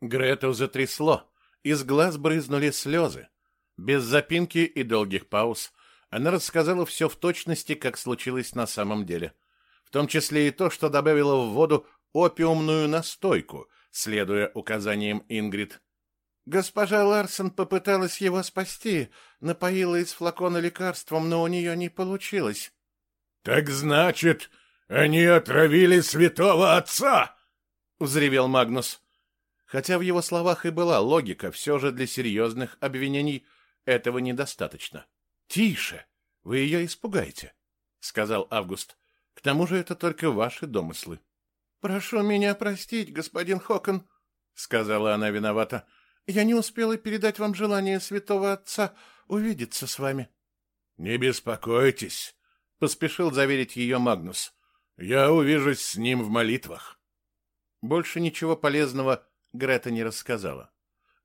Грету затрясло, из глаз брызнули слезы. Без запинки и долгих пауз она рассказала все в точности, как случилось на самом деле. В том числе и то, что добавила в воду опиумную настойку, следуя указаниям Ингрид. Госпожа Ларсон попыталась его спасти, напоила из флакона лекарством, но у нее не получилось. — Так значит, они отравили святого отца! — взревел Магнус. Хотя в его словах и была логика, все же для серьезных обвинений этого недостаточно. — Тише! Вы ее испугаете, — сказал Август. — К тому же это только ваши домыслы. — «Прошу меня простить, господин Хокон», — сказала она виновата. «Я не успела передать вам желание святого отца увидеться с вами». «Не беспокойтесь», — поспешил заверить ее Магнус. «Я увижусь с ним в молитвах». Больше ничего полезного Грета не рассказала.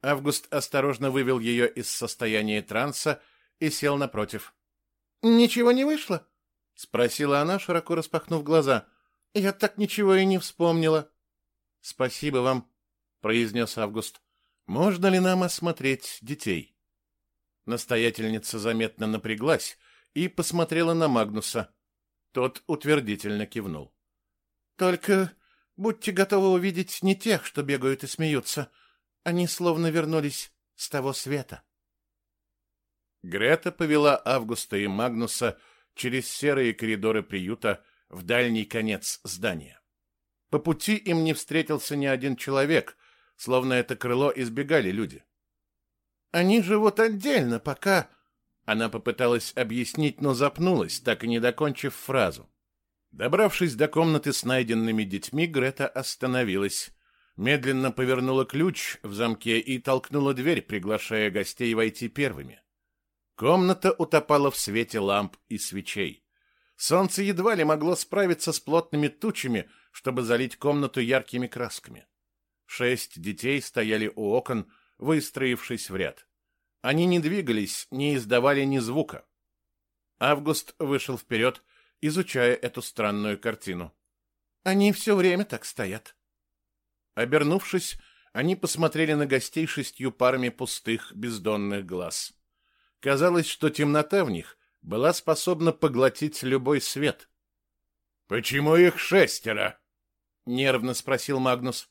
Август осторожно вывел ее из состояния транса и сел напротив. «Ничего не вышло?» — спросила она, широко распахнув глаза. Я так ничего и не вспомнила. Спасибо вам, произнес Август. Можно ли нам осмотреть детей? Настоятельница заметно напряглась и посмотрела на Магнуса. Тот утвердительно кивнул. Только будьте готовы увидеть не тех, что бегают и смеются. Они словно вернулись с того света. Грета повела Августа и Магнуса через серые коридоры приюта в дальний конец здания. По пути им не встретился ни один человек, словно это крыло избегали люди. «Они живут отдельно, пока...» Она попыталась объяснить, но запнулась, так и не докончив фразу. Добравшись до комнаты с найденными детьми, Грета остановилась. Медленно повернула ключ в замке и толкнула дверь, приглашая гостей войти первыми. Комната утопала в свете ламп и свечей. Солнце едва ли могло справиться с плотными тучами, чтобы залить комнату яркими красками. Шесть детей стояли у окон, выстроившись в ряд. Они не двигались, не издавали ни звука. Август вышел вперед, изучая эту странную картину. Они все время так стоят. Обернувшись, они посмотрели на гостей шестью парами пустых, бездонных глаз. Казалось, что темнота в них была способна поглотить любой свет. «Почему их шестеро?» — нервно спросил Магнус.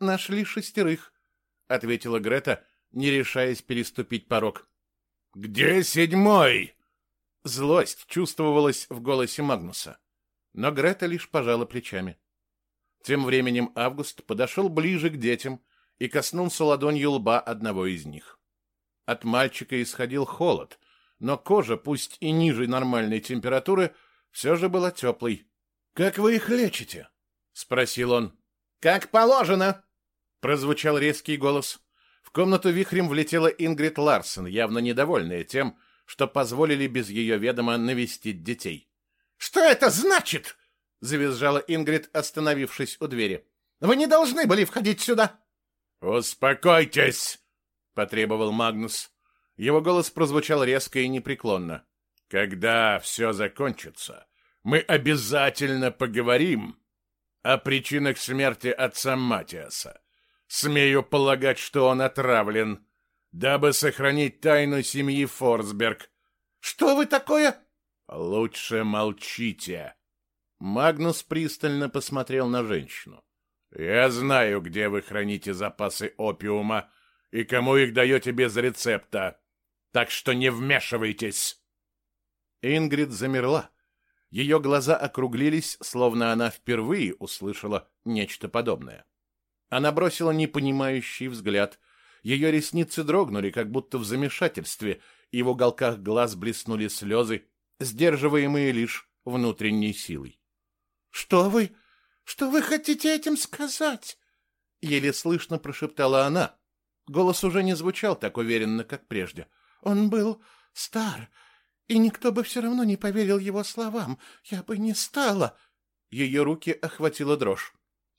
«Нашли шестерых», — ответила Грета, не решаясь переступить порог. «Где седьмой?» Злость чувствовалась в голосе Магнуса, но Грета лишь пожала плечами. Тем временем Август подошел ближе к детям и коснулся ладонью лба одного из них. От мальчика исходил холод, но кожа, пусть и ниже нормальной температуры, все же была теплой. «Как вы их лечите?» — спросил он. «Как положено!» — прозвучал резкий голос. В комнату вихрем влетела Ингрид Ларсен, явно недовольная тем, что позволили без ее ведома навестить детей. «Что это значит?» — завизжала Ингрид, остановившись у двери. «Вы не должны были входить сюда!» «Успокойтесь!» — потребовал Магнус. Его голос прозвучал резко и непреклонно. «Когда все закончится, мы обязательно поговорим о причинах смерти отца Матиаса. Смею полагать, что он отравлен дабы сохранить тайну семьи Форсберг. Что вы такое? Лучше молчите. Магнус пристально посмотрел на женщину. Я знаю, где вы храните запасы опиума и кому их даете без рецепта. Так что не вмешивайтесь. Ингрид замерла. Ее глаза округлились, словно она впервые услышала нечто подобное. Она бросила непонимающий взгляд ее ресницы дрогнули, как будто в замешательстве, и в уголках глаз блеснули слезы, сдерживаемые лишь внутренней силой. — Что вы... что вы хотите этим сказать? — еле слышно прошептала она. Голос уже не звучал так уверенно, как прежде. Он был стар, и никто бы все равно не поверил его словам. Я бы не стала... Ее руки охватила дрожь. —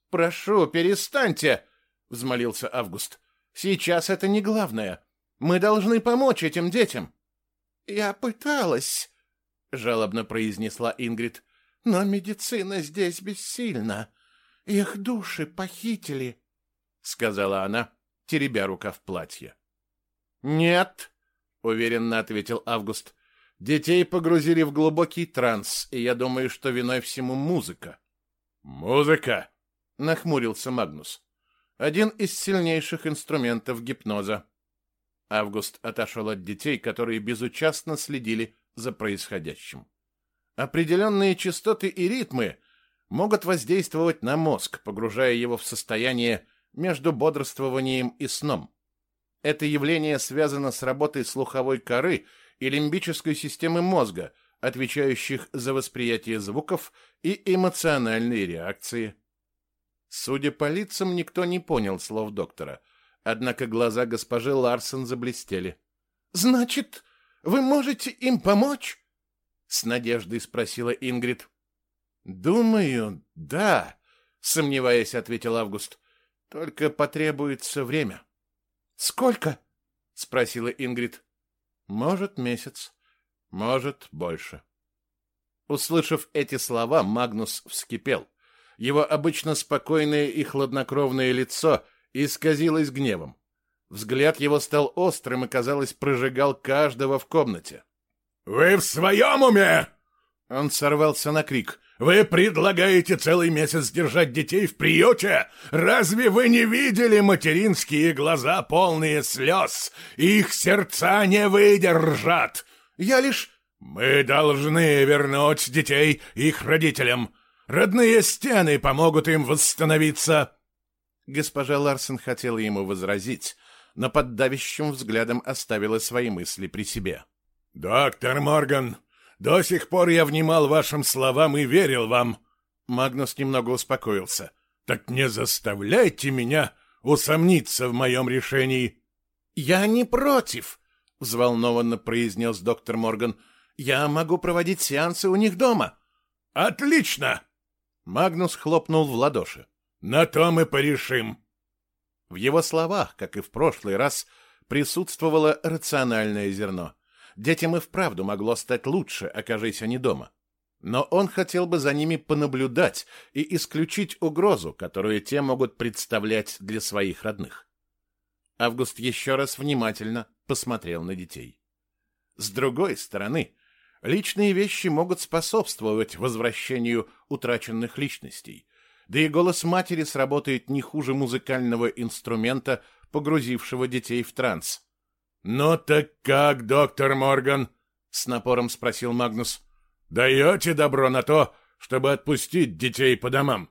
Прошу, перестаньте! — взмолился Август. Сейчас это не главное. Мы должны помочь этим детям. Я пыталась, жалобно произнесла Ингрид. Но медицина здесь бессильна. Их души похитили, сказала она, теребя рукав платья. Нет, уверенно ответил Август. Детей погрузили в глубокий транс, и я думаю, что виной всему музыка. Музыка, нахмурился Магнус один из сильнейших инструментов гипноза. Август отошел от детей, которые безучастно следили за происходящим. Определенные частоты и ритмы могут воздействовать на мозг, погружая его в состояние между бодрствованием и сном. Это явление связано с работой слуховой коры и лимбической системы мозга, отвечающих за восприятие звуков и эмоциональные реакции. Судя по лицам, никто не понял слов доктора, однако глаза госпожи Ларсен заблестели. «Значит, вы можете им помочь?» — с надеждой спросила Ингрид. «Думаю, да», — сомневаясь, ответил Август. «Только потребуется время». «Сколько?» — спросила Ингрид. «Может, месяц, может, больше». Услышав эти слова, Магнус вскипел — его обычно спокойное и хладнокровное лицо исказилось гневом. Взгляд его стал острым и, казалось, прожигал каждого в комнате. «Вы в своем уме?» Он сорвался на крик. «Вы предлагаете целый месяц держать детей в приюте? Разве вы не видели материнские глаза, полные слез? Их сердца не выдержат!» «Я лишь...» «Мы должны вернуть детей их родителям. Родные стены помогут им восстановиться!» Госпожа Ларсен хотела ему возразить, но под давящим взглядом оставила свои мысли при себе. «Доктор Морган, до сих пор я внимал вашим словам и верил вам!» Магнус немного успокоился. «Так не заставляйте меня усомниться в моем решении!» «Я не против!» —— взволнованно произнес доктор Морган. «Я могу проводить сеансы у них дома». «Отлично!» Магнус хлопнул в ладоши. «На то мы порешим!» В его словах, как и в прошлый раз, присутствовало рациональное зерно. Детям и вправду могло стать лучше, окажись они дома. Но он хотел бы за ними понаблюдать и исключить угрозу, которую те могут представлять для своих родных. Август еще раз внимательно посмотрел на детей. С другой стороны, личные вещи могут способствовать возвращению утраченных личностей, да и голос матери сработает не хуже музыкального инструмента, погрузившего детей в транс. «Ну так как, доктор Морган?» — с напором спросил Магнус. «Даете добро на то, чтобы отпустить детей по домам?»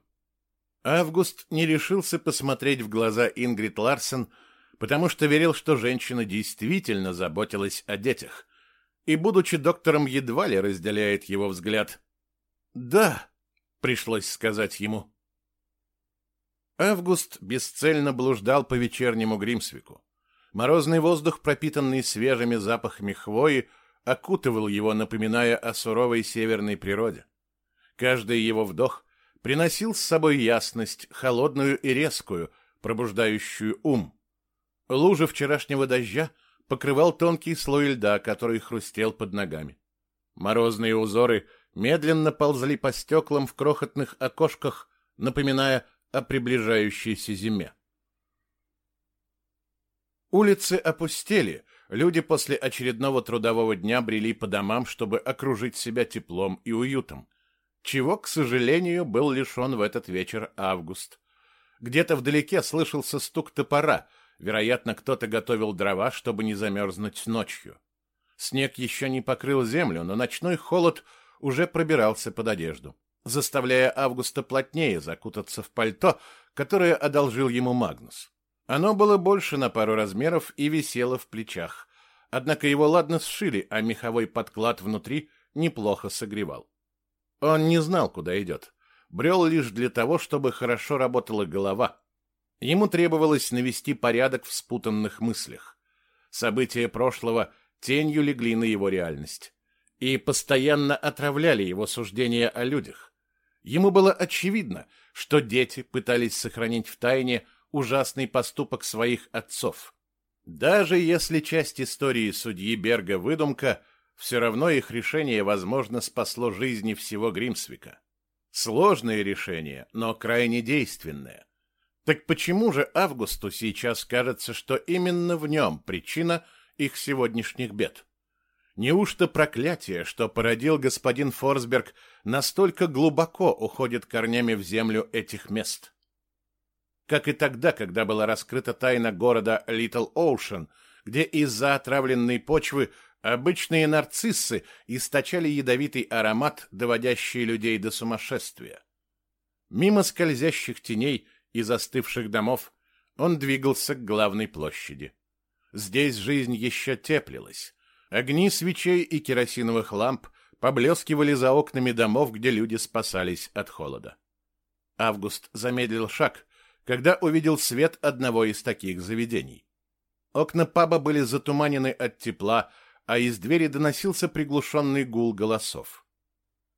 Август не решился посмотреть в глаза Ингрид Ларсен, потому что верил, что женщина действительно заботилась о детях, и, будучи доктором, едва ли разделяет его взгляд. «Да», — пришлось сказать ему. Август бесцельно блуждал по вечернему Гримсвику. Морозный воздух, пропитанный свежими запахами хвои, окутывал его, напоминая о суровой северной природе. Каждый его вдох приносил с собой ясность, холодную и резкую, пробуждающую ум. Лужа вчерашнего дождя покрывал тонкий слой льда, который хрустел под ногами. Морозные узоры медленно ползли по стеклам в крохотных окошках, напоминая о приближающейся зиме. Улицы опустели, люди после очередного трудового дня брели по домам, чтобы окружить себя теплом и уютом, чего, к сожалению, был лишен в этот вечер август. Где-то вдалеке слышался стук топора, вероятно, кто-то готовил дрова, чтобы не замерзнуть ночью. Снег еще не покрыл землю, но ночной холод уже пробирался под одежду заставляя Августа плотнее закутаться в пальто, которое одолжил ему Магнус. Оно было больше на пару размеров и висело в плечах. Однако его ладно сшили, а меховой подклад внутри неплохо согревал. Он не знал, куда идет. Брел лишь для того, чтобы хорошо работала голова. Ему требовалось навести порядок в спутанных мыслях. События прошлого тенью легли на его реальность и постоянно отравляли его суждения о людях. Ему было очевидно, что дети пытались сохранить в тайне ужасный поступок своих отцов. Даже если часть истории судьи Берга выдумка, все равно их решение, возможно, спасло жизни всего Гримсвика. Сложное решение, но крайне действенное. Так почему же Августу сейчас кажется, что именно в нем причина их сегодняшних бед? Неужто проклятие, что породил господин Форсберг, настолько глубоко уходит корнями в землю этих мест? Как и тогда, когда была раскрыта тайна города Литл Оушен, где из-за отравленной почвы обычные нарциссы источали ядовитый аромат, доводящий людей до сумасшествия. Мимо скользящих теней и застывших домов он двигался к главной площади. Здесь жизнь еще теплилась, Огни свечей и керосиновых ламп поблескивали за окнами домов, где люди спасались от холода. Август замедлил шаг, когда увидел свет одного из таких заведений. Окна паба были затуманены от тепла, а из двери доносился приглушенный гул голосов.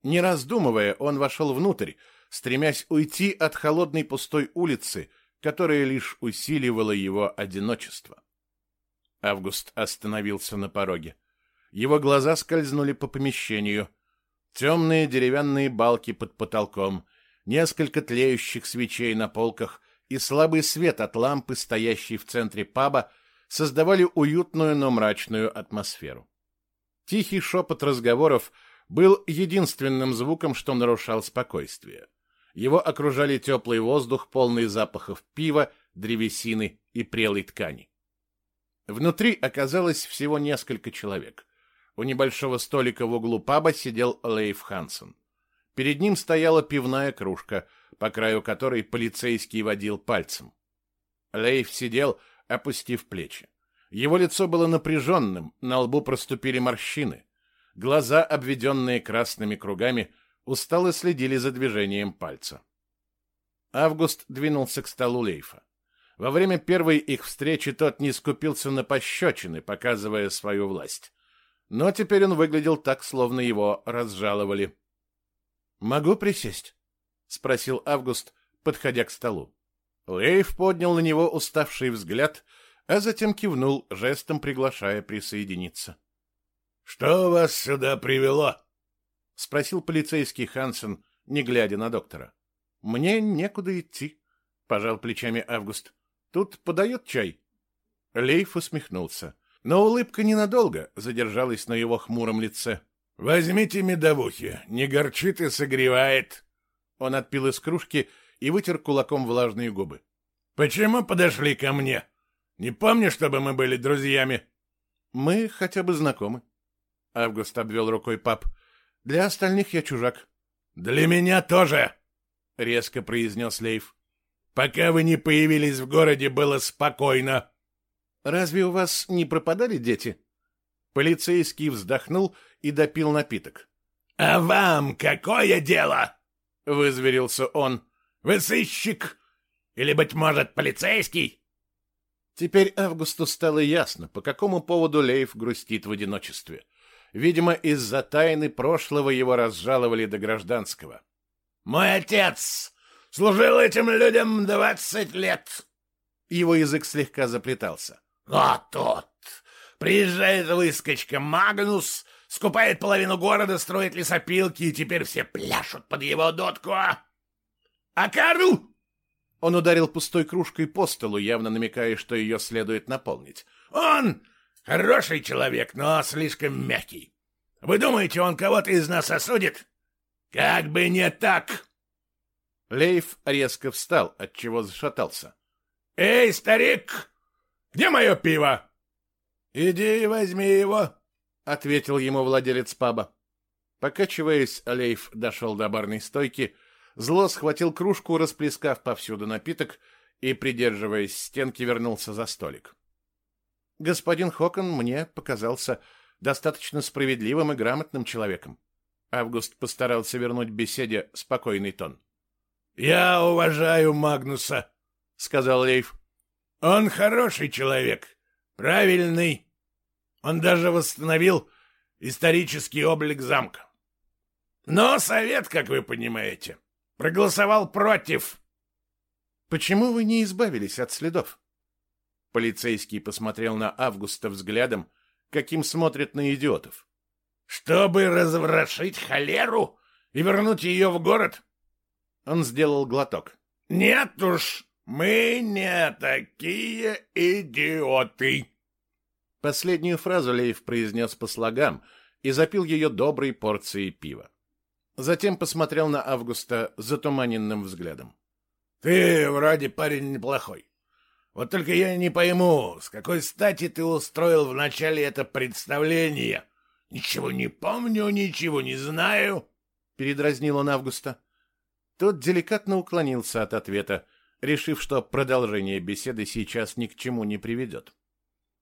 Не раздумывая, он вошел внутрь, стремясь уйти от холодной пустой улицы, которая лишь усиливала его одиночество. Август остановился на пороге. Его глаза скользнули по помещению. Темные деревянные балки под потолком, несколько тлеющих свечей на полках и слабый свет от лампы, стоящей в центре паба, создавали уютную, но мрачную атмосферу. Тихий шепот разговоров был единственным звуком, что нарушал спокойствие. Его окружали теплый воздух, полный запахов пива, древесины и прелой ткани. Внутри оказалось всего несколько человек. У небольшого столика в углу паба сидел Лейф Хансен. Перед ним стояла пивная кружка, по краю которой полицейский водил пальцем. Лейф сидел, опустив плечи. Его лицо было напряженным, на лбу проступили морщины. Глаза, обведенные красными кругами, устало следили за движением пальца. Август двинулся к столу Лейфа. Во время первой их встречи тот не скупился на пощечины, показывая свою власть. Но теперь он выглядел так, словно его разжаловали. «Могу присесть?» — спросил Август, подходя к столу. Лейв поднял на него уставший взгляд, а затем кивнул, жестом приглашая присоединиться. «Что вас сюда привело?» — спросил полицейский Хансен, не глядя на доктора. «Мне некуда идти», — пожал плечами Август. «Тут подают чай». Лейф усмехнулся, но улыбка ненадолго задержалась на его хмуром лице. «Возьмите медовухи, не горчит и согревает». Он отпил из кружки и вытер кулаком влажные губы. «Почему подошли ко мне? Не помню, чтобы мы были друзьями». «Мы хотя бы знакомы». Август обвел рукой пап. «Для остальных я чужак». «Для меня тоже», — резко произнес Лейв. «Пока вы не появились в городе, было спокойно». «Разве у вас не пропадали дети?» Полицейский вздохнул и допил напиток. «А вам какое дело?» — вызверился он. «Вы сыщик? Или, быть может, полицейский?» Теперь Августу стало ясно, по какому поводу Лейф грустит в одиночестве. Видимо, из-за тайны прошлого его разжаловали до гражданского. «Мой отец служил этим людям двадцать лет!» Его язык слегка заплетался. «А тот! Приезжает выскочка Магнус, скупает половину города, строит лесопилки, и теперь все пляшут под его дотку. А Карл он ударил пустой кружкой по столу, явно намекая, что ее следует наполнить. «Он хороший человек, но слишком мягкий. Вы думаете, он кого-то из нас осудит? Как бы не так!» Лейф резко встал, отчего зашатался. «Эй, старик, где мое пиво?» «Иди и возьми его», — ответил ему владелец паба. Покачиваясь, Лейф дошел до барной стойки — Зло схватил кружку, расплескав повсюду напиток, и, придерживаясь стенки, вернулся за столик. Господин Хокон мне показался достаточно справедливым и грамотным человеком. Август постарался вернуть беседе спокойный тон. «Я уважаю Магнуса», — сказал Лейф. «Он хороший человек, правильный. Он даже восстановил исторический облик замка. Но совет, как вы понимаете, Проголосовал против. Почему вы не избавились от следов? Полицейский посмотрел на Августа взглядом, каким смотрят на идиотов. Чтобы разворошить холеру и вернуть ее в город? Он сделал глоток. Нет уж, мы не такие идиоты. Последнюю фразу Лейв произнес по слогам и запил ее доброй порцией пива. Затем посмотрел на Августа затуманенным взглядом. «Ты вроде парень неплохой. Вот только я не пойму, с какой стати ты устроил вначале это представление? Ничего не помню, ничего не знаю», — передразнил он Августа. Тот деликатно уклонился от ответа, решив, что продолжение беседы сейчас ни к чему не приведет.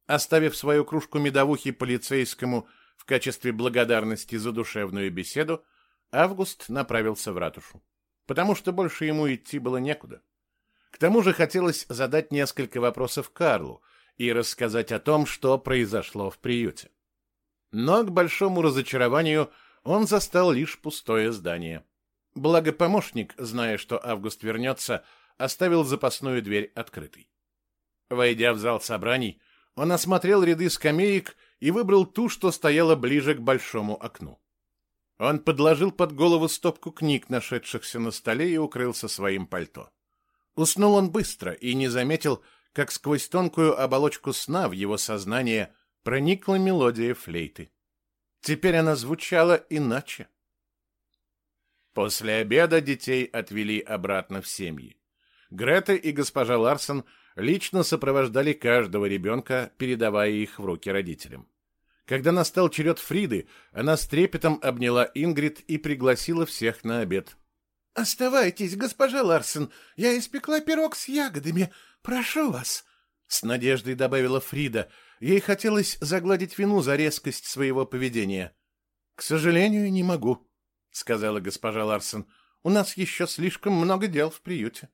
Оставив свою кружку медовухи полицейскому в качестве благодарности за душевную беседу, Август направился в ратушу, потому что больше ему идти было некуда. К тому же хотелось задать несколько вопросов Карлу и рассказать о том, что произошло в приюте. Но, к большому разочарованию, он застал лишь пустое здание. Благо помощник, зная, что Август вернется, оставил запасную дверь открытой. Войдя в зал собраний, он осмотрел ряды скамеек и выбрал ту, что стояла ближе к большому окну. Он подложил под голову стопку книг, нашедшихся на столе, и укрылся своим пальто. Уснул он быстро и не заметил, как сквозь тонкую оболочку сна в его сознание проникла мелодия флейты. Теперь она звучала иначе. После обеда детей отвели обратно в семьи. Грета и госпожа Ларсон лично сопровождали каждого ребенка, передавая их в руки родителям. Когда настал черед Фриды, она с трепетом обняла Ингрид и пригласила всех на обед. «Оставайтесь, госпожа Ларсен, я испекла пирог с ягодами. Прошу вас!» С надеждой добавила Фрида. Ей хотелось загладить вину за резкость своего поведения. «К сожалению, не могу», — сказала госпожа Ларсен. «У нас еще слишком много дел в приюте».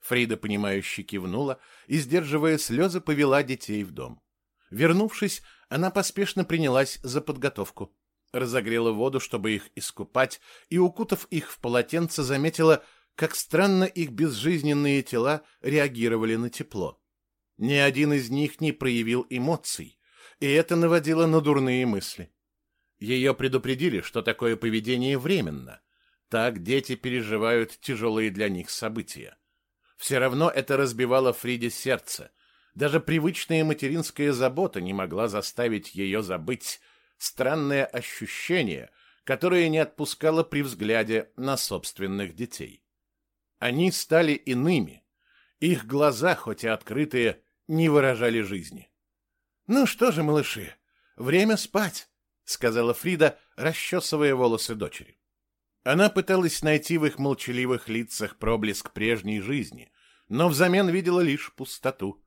Фрида, понимающе кивнула и, сдерживая слезы, повела детей в дом. Вернувшись, она поспешно принялась за подготовку. Разогрела воду, чтобы их искупать, и, укутав их в полотенце, заметила, как странно их безжизненные тела реагировали на тепло. Ни один из них не проявил эмоций, и это наводило на дурные мысли. Ее предупредили, что такое поведение временно. Так дети переживают тяжелые для них события. Все равно это разбивало Фриде сердце. Даже привычная материнская забота не могла заставить ее забыть странное ощущение, которое не отпускало при взгляде на собственных детей. Они стали иными. Их глаза, хоть и открытые, не выражали жизни. «Ну что же, малыши, время спать», — сказала Фрида, расчесывая волосы дочери. Она пыталась найти в их молчаливых лицах проблеск прежней жизни, но взамен видела лишь пустоту.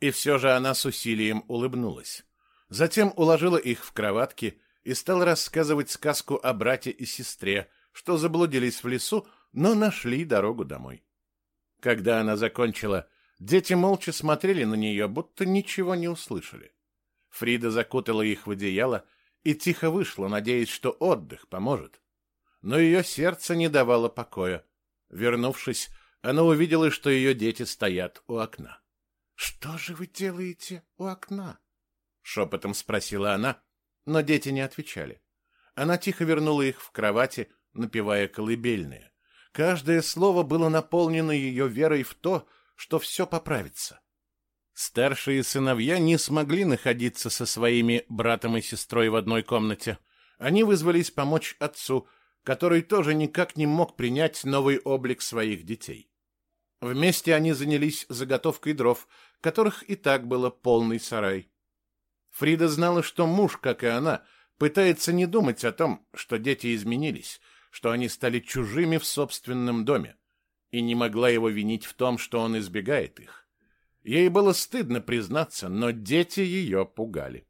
И все же она с усилием улыбнулась. Затем уложила их в кроватки и стала рассказывать сказку о брате и сестре, что заблудились в лесу, но нашли дорогу домой. Когда она закончила, дети молча смотрели на нее, будто ничего не услышали. Фрида закутала их в одеяло и тихо вышла, надеясь, что отдых поможет. Но ее сердце не давало покоя. Вернувшись, она увидела, что ее дети стоят у окна. — Что же вы делаете у окна? — шепотом спросила она, но дети не отвечали. Она тихо вернула их в кровати, напевая колыбельные. Каждое слово было наполнено ее верой в то, что все поправится. Старшие сыновья не смогли находиться со своими братом и сестрой в одной комнате. Они вызвались помочь отцу, который тоже никак не мог принять новый облик своих детей. Вместе они занялись заготовкой дров, которых и так было полный сарай. Фрида знала, что муж, как и она, пытается не думать о том, что дети изменились, что они стали чужими в собственном доме, и не могла его винить в том, что он избегает их. Ей было стыдно признаться, но дети ее пугали.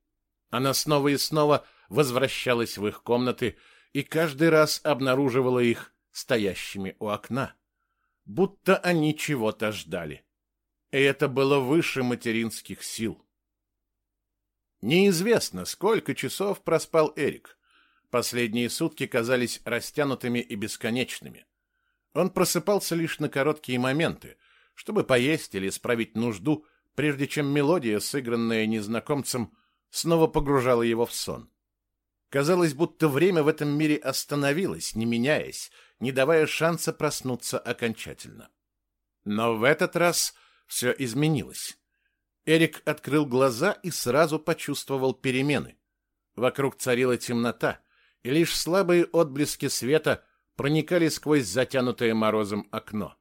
Она снова и снова возвращалась в их комнаты, и каждый раз обнаруживала их стоящими у окна, будто они чего-то ждали. И это было выше материнских сил. Неизвестно, сколько часов проспал Эрик. Последние сутки казались растянутыми и бесконечными. Он просыпался лишь на короткие моменты, чтобы поесть или справить нужду, прежде чем мелодия, сыгранная незнакомцем, снова погружала его в сон. Казалось, будто время в этом мире остановилось, не меняясь, не давая шанса проснуться окончательно. Но в этот раз все изменилось. Эрик открыл глаза и сразу почувствовал перемены. Вокруг царила темнота, и лишь слабые отблески света проникали сквозь затянутое морозом окно.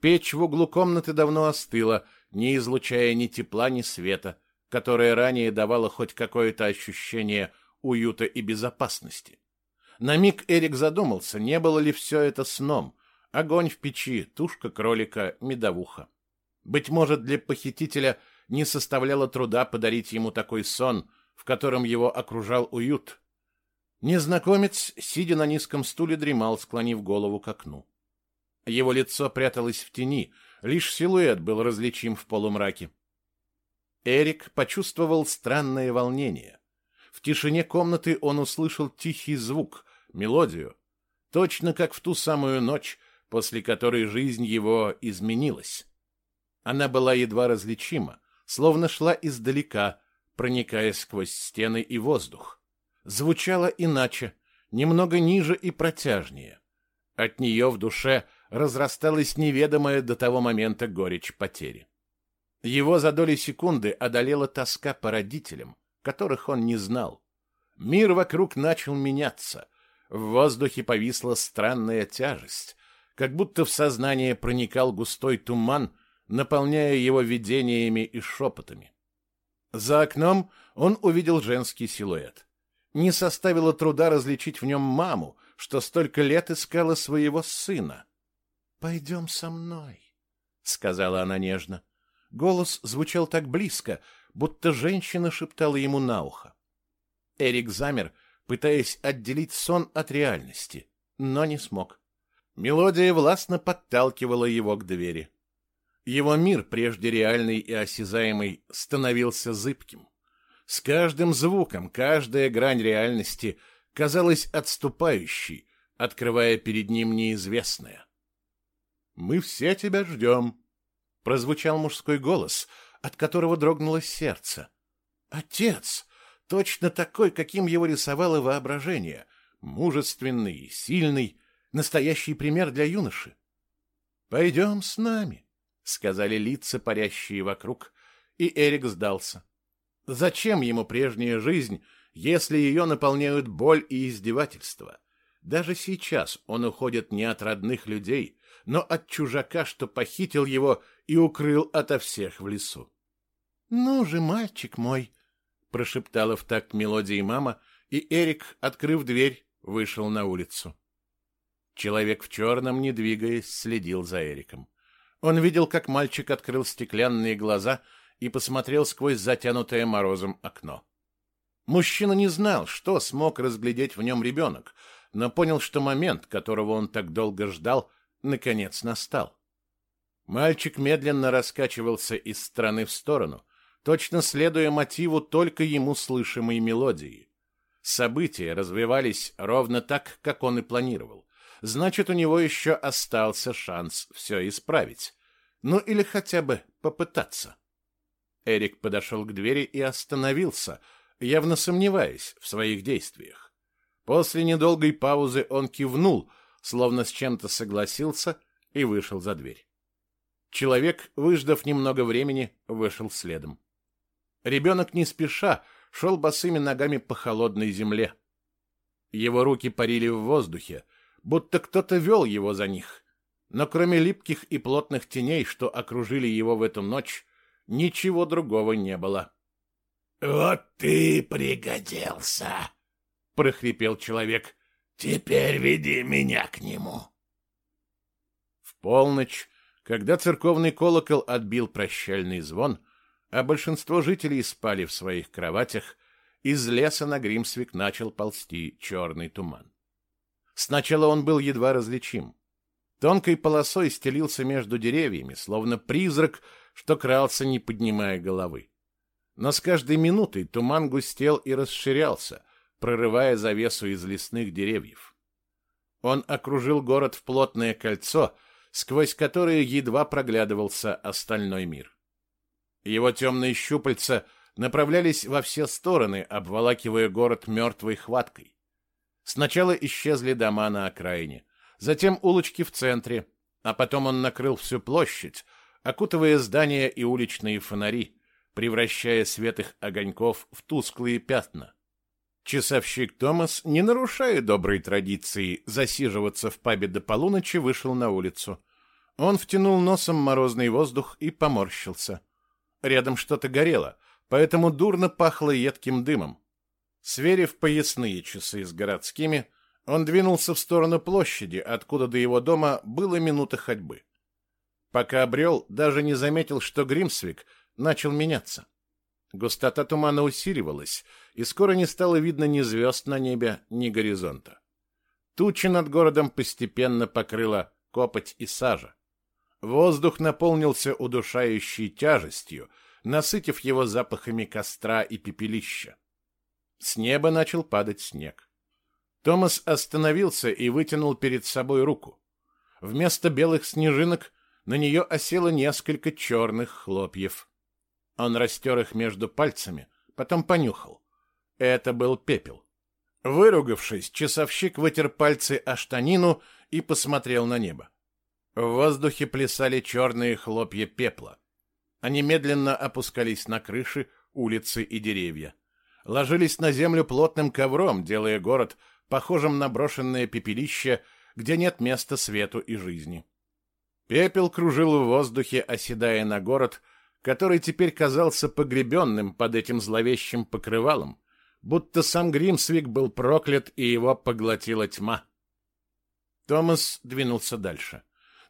Печь в углу комнаты давно остыла, не излучая ни тепла, ни света, которое ранее давало хоть какое-то ощущение уюта и безопасности. На миг Эрик задумался, не было ли все это сном. Огонь в печи, тушка кролика, медовуха. Быть может, для похитителя не составляло труда подарить ему такой сон, в котором его окружал уют. Незнакомец, сидя на низком стуле, дремал, склонив голову к окну. Его лицо пряталось в тени, лишь силуэт был различим в полумраке. Эрик почувствовал странное волнение. В тишине комнаты он услышал тихий звук, мелодию, точно как в ту самую ночь, после которой жизнь его изменилась. Она была едва различима, словно шла издалека, проникая сквозь стены и воздух. Звучала иначе, немного ниже и протяжнее. От нее в душе разрасталась неведомая до того момента горечь потери. Его за доли секунды одолела тоска по родителям, которых он не знал. Мир вокруг начал меняться. В воздухе повисла странная тяжесть, как будто в сознание проникал густой туман, наполняя его видениями и шепотами. За окном он увидел женский силуэт. Не составило труда различить в нем маму, что столько лет искала своего сына. «Пойдем со мной», — сказала она нежно. Голос звучал так близко, будто женщина шептала ему на ухо. Эрик замер, пытаясь отделить сон от реальности, но не смог. Мелодия властно подталкивала его к двери. Его мир, прежде реальный и осязаемый, становился зыбким. С каждым звуком, каждая грань реальности казалась отступающей, открывая перед ним неизвестное. «Мы все тебя ждем», — прозвучал мужской голос, от которого дрогнуло сердце. «Отец! Точно такой, каким его рисовало воображение. Мужественный, сильный, настоящий пример для юноши. «Пойдем с нами», — сказали лица, парящие вокруг, и Эрик сдался. Зачем ему прежняя жизнь, если ее наполняют боль и издевательство? Даже сейчас он уходит не от родных людей, но от чужака, что похитил его и укрыл ото всех в лесу. «Ну же, мальчик мой!» — прошептала в такт мелодии мама, и Эрик, открыв дверь, вышел на улицу. Человек в черном, не двигаясь, следил за Эриком. Он видел, как мальчик открыл стеклянные глаза и посмотрел сквозь затянутое морозом окно. Мужчина не знал, что смог разглядеть в нем ребенок, но понял, что момент, которого он так долго ждал, наконец настал. Мальчик медленно раскачивался из стороны в сторону, точно следуя мотиву только ему слышимой мелодии. События развивались ровно так, как он и планировал. Значит, у него еще остался шанс все исправить. Ну или хотя бы попытаться. Эрик подошел к двери и остановился, явно сомневаясь в своих действиях. После недолгой паузы он кивнул, словно с чем-то согласился, и вышел за дверь. Человек, выждав немного времени, вышел следом. Ребенок не спеша шел босыми ногами по холодной земле. Его руки парили в воздухе, будто кто-то вел его за них. Но кроме липких и плотных теней, что окружили его в эту ночь, ничего другого не было. «Вот ты пригодился!» — прохрипел человек. «Теперь веди меня к нему!» В полночь, когда церковный колокол отбил прощальный звон, а большинство жителей спали в своих кроватях, из леса на Гримсвик начал ползти черный туман. Сначала он был едва различим. Тонкой полосой стелился между деревьями, словно призрак, что крался, не поднимая головы. Но с каждой минутой туман густел и расширялся, прорывая завесу из лесных деревьев. Он окружил город в плотное кольцо, сквозь которое едва проглядывался остальной мир. Его темные щупальца направлялись во все стороны, обволакивая город мертвой хваткой. Сначала исчезли дома на окраине, затем улочки в центре, а потом он накрыл всю площадь, окутывая здания и уличные фонари, превращая свет их огоньков в тусклые пятна. Часовщик Томас, не нарушая доброй традиции засиживаться в пабе до полуночи, вышел на улицу. Он втянул носом морозный воздух и поморщился — Рядом что-то горело, поэтому дурно пахло едким дымом. Сверив поясные часы с городскими, он двинулся в сторону площади, откуда до его дома было минута ходьбы. Пока обрел, даже не заметил, что Гримсвик начал меняться. Густота тумана усиливалась, и скоро не стало видно ни звезд на небе, ни горизонта. Тучи над городом постепенно покрыла копоть и сажа. Воздух наполнился удушающей тяжестью, насытив его запахами костра и пепелища. С неба начал падать снег. Томас остановился и вытянул перед собой руку. Вместо белых снежинок на нее осело несколько черных хлопьев. Он растер их между пальцами, потом понюхал. Это был пепел. Выругавшись, часовщик вытер пальцы о штанину и посмотрел на небо. В воздухе плясали черные хлопья пепла. Они медленно опускались на крыши, улицы и деревья. Ложились на землю плотным ковром, делая город похожим на брошенное пепелище, где нет места свету и жизни. Пепел кружил в воздухе, оседая на город, который теперь казался погребенным под этим зловещим покрывалом, будто сам Гримсвик был проклят и его поглотила тьма. Томас двинулся дальше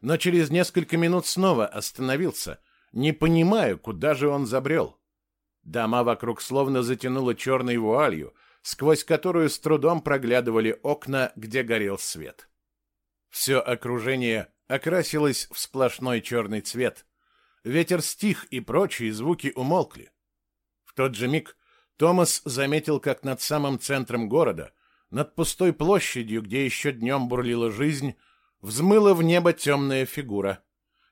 но через несколько минут снова остановился, не понимая, куда же он забрел. Дома вокруг словно затянуло черной вуалью, сквозь которую с трудом проглядывали окна, где горел свет. Все окружение окрасилось в сплошной черный цвет, Ветер стих, и прочие звуки умолкли. В тот же миг Томас заметил, как над самым центром города, над пустой площадью, где еще днем бурлила жизнь, взмыла в небо темная фигура.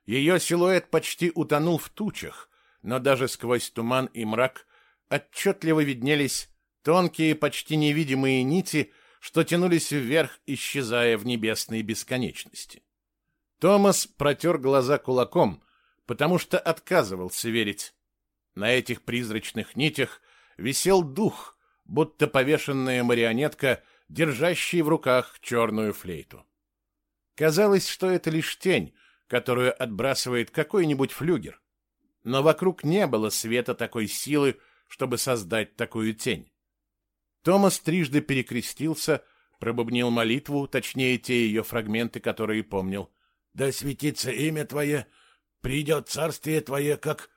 Ее силуэт почти утонул в тучах, но даже сквозь туман и мрак отчетливо виднелись тонкие, почти невидимые нити, что тянулись вверх, исчезая в небесной бесконечности. Томас протер глаза кулаком, потому что отказывался верить. На этих призрачных нитях висел дух, будто повешенная марионетка, держащая в руках черную флейту. Казалось, что это лишь тень, которую отбрасывает какой-нибудь флюгер. Но вокруг не было света такой силы, чтобы создать такую тень. Томас трижды перекрестился, пробубнил молитву, точнее, те ее фрагменты, которые помнил — да светится имя Твое, придет царствие Твое, как...»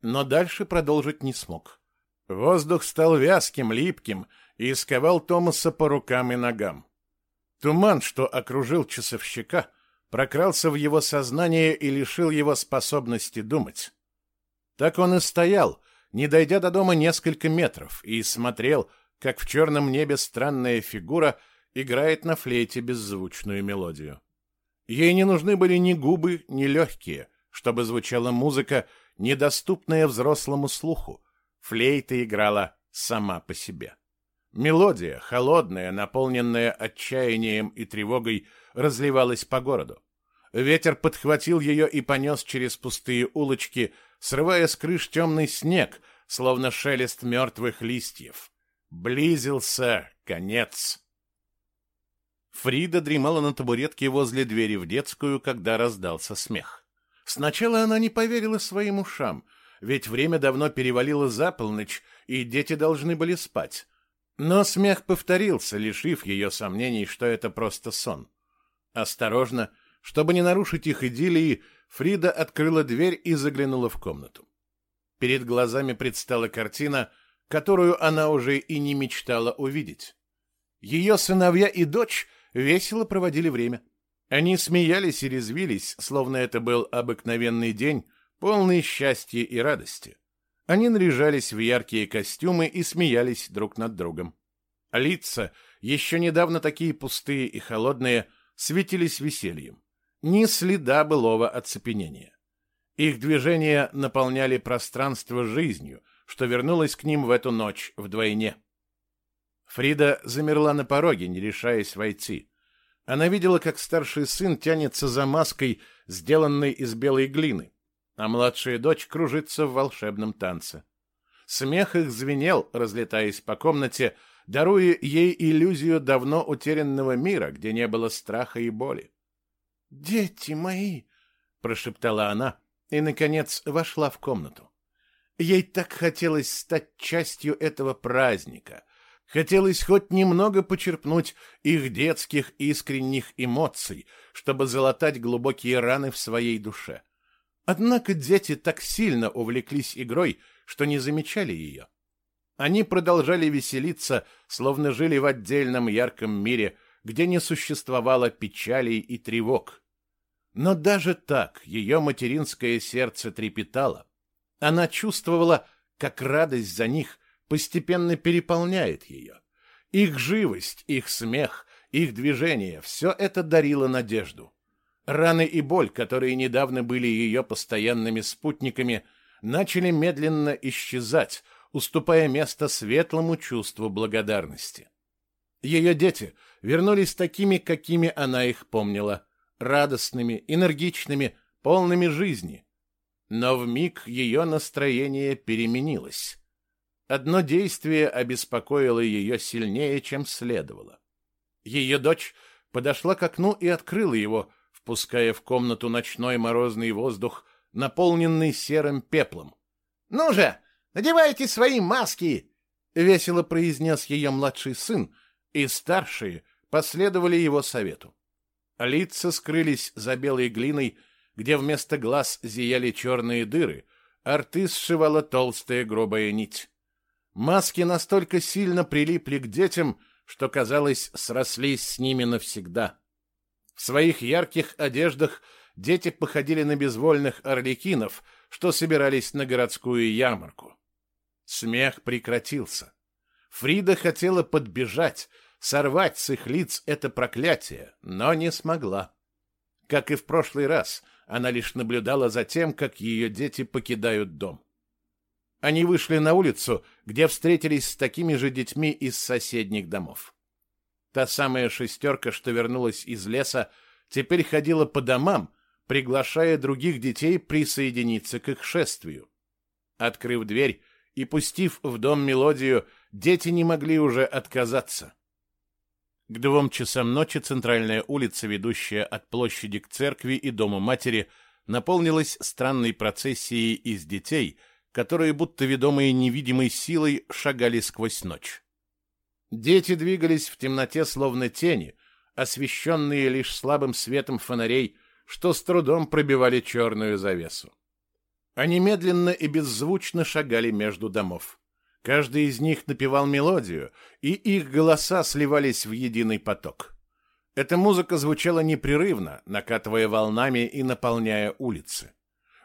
Но дальше продолжить не смог. Воздух стал вязким, липким и сковал Томаса по рукам и ногам. Туман, что окружил часовщика, прокрался в его сознание и лишил его способности думать. Так он и стоял, не дойдя до дома несколько метров, и смотрел, как в черном небе странная фигура играет на флейте беззвучную мелодию. Ей не нужны были ни губы, ни легкие, чтобы звучала музыка, недоступная взрослому слуху. Флейта играла сама по себе. Мелодия, холодная, наполненная отчаянием и тревогой, разливалась по городу. Ветер подхватил ее и понес через пустые улочки, срывая с крыш темный снег, словно шелест мертвых листьев. Близился конец. Фрида дремала на табуретке возле двери в детскую, когда раздался смех. Сначала она не поверила своим ушам, ведь время давно перевалило за полночь, и дети должны были спать. Но смех повторился, лишив ее сомнений, что это просто сон. Осторожно, чтобы не нарушить их идиллии, Фрида открыла дверь и заглянула в комнату. Перед глазами предстала картина, которую она уже и не мечтала увидеть. Ее сыновья и дочь весело проводили время. Они смеялись и резвились, словно это был обыкновенный день, полный счастья и радости. Они наряжались в яркие костюмы и смеялись друг над другом. Лица, еще недавно такие пустые и холодные, светились весельем. Ни следа былого оцепенения. Их движения наполняли пространство жизнью, что вернулось к ним в эту ночь вдвойне. Фрида замерла на пороге, не решаясь войти. Она видела, как старший сын тянется за маской, сделанной из белой глины, а младшая дочь кружится в волшебном танце. Смех их звенел, разлетаясь по комнате, даруя ей иллюзию давно утерянного мира, где не было страха и боли. «Дети мои!» — прошептала она и, наконец, вошла в комнату. Ей так хотелось стать частью этого праздника, Хотелось хоть немного почерпнуть их детских искренних эмоций, чтобы залатать глубокие раны в своей душе. Однако дети так сильно увлеклись игрой, что не замечали ее. Они продолжали веселиться, словно жили в отдельном ярком мире, где не существовало печалей и тревог. Но даже так ее материнское сердце трепетало. Она чувствовала, как радость за них постепенно переполняет ее. Их живость, их смех, их движение — все это дарило надежду. Раны и боль, которые недавно были ее постоянными спутниками, начали медленно исчезать, уступая место светлому чувству благодарности. Ее дети вернулись такими, какими она их помнила, радостными, энергичными, полными жизни. Но в миг ее настроение переменилось. Одно действие обеспокоило ее сильнее, чем следовало. Ее дочь подошла к окну и открыла его, впуская в комнату ночной морозный воздух, наполненный серым пеплом. «Ну же, надевайте свои маски!» — весело произнес ее младший сын, и старшие последовали его совету. Лица скрылись за белой глиной, где вместо глаз зияли черные дыры, а рты сшивала толстая грубая нить. Маски настолько сильно прилипли к детям, что, казалось, срослись с ними навсегда. В своих ярких одеждах дети походили на безвольных орликинов, что собирались на городскую ярмарку. Смех прекратился. Фрида хотела подбежать, сорвать с их лиц это проклятие, но не смогла. Как и в прошлый раз, она лишь наблюдала за тем, как ее дети покидают дом. Они вышли на улицу, где встретились с такими же детьми из соседних домов. Та самая шестерка, что вернулась из леса, теперь ходила по домам, приглашая других детей присоединиться к их шествию. Открыв дверь и пустив в дом мелодию, дети не могли уже отказаться. К двум часам ночи центральная улица, ведущая от площади к церкви и дому матери, наполнилась странной процессией из детей, которые, будто ведомые невидимой силой, шагали сквозь ночь. Дети двигались в темноте словно тени, освещенные лишь слабым светом фонарей, что с трудом пробивали черную завесу. Они медленно и беззвучно шагали между домов. Каждый из них напевал мелодию, и их голоса сливались в единый поток. Эта музыка звучала непрерывно, накатывая волнами и наполняя улицы.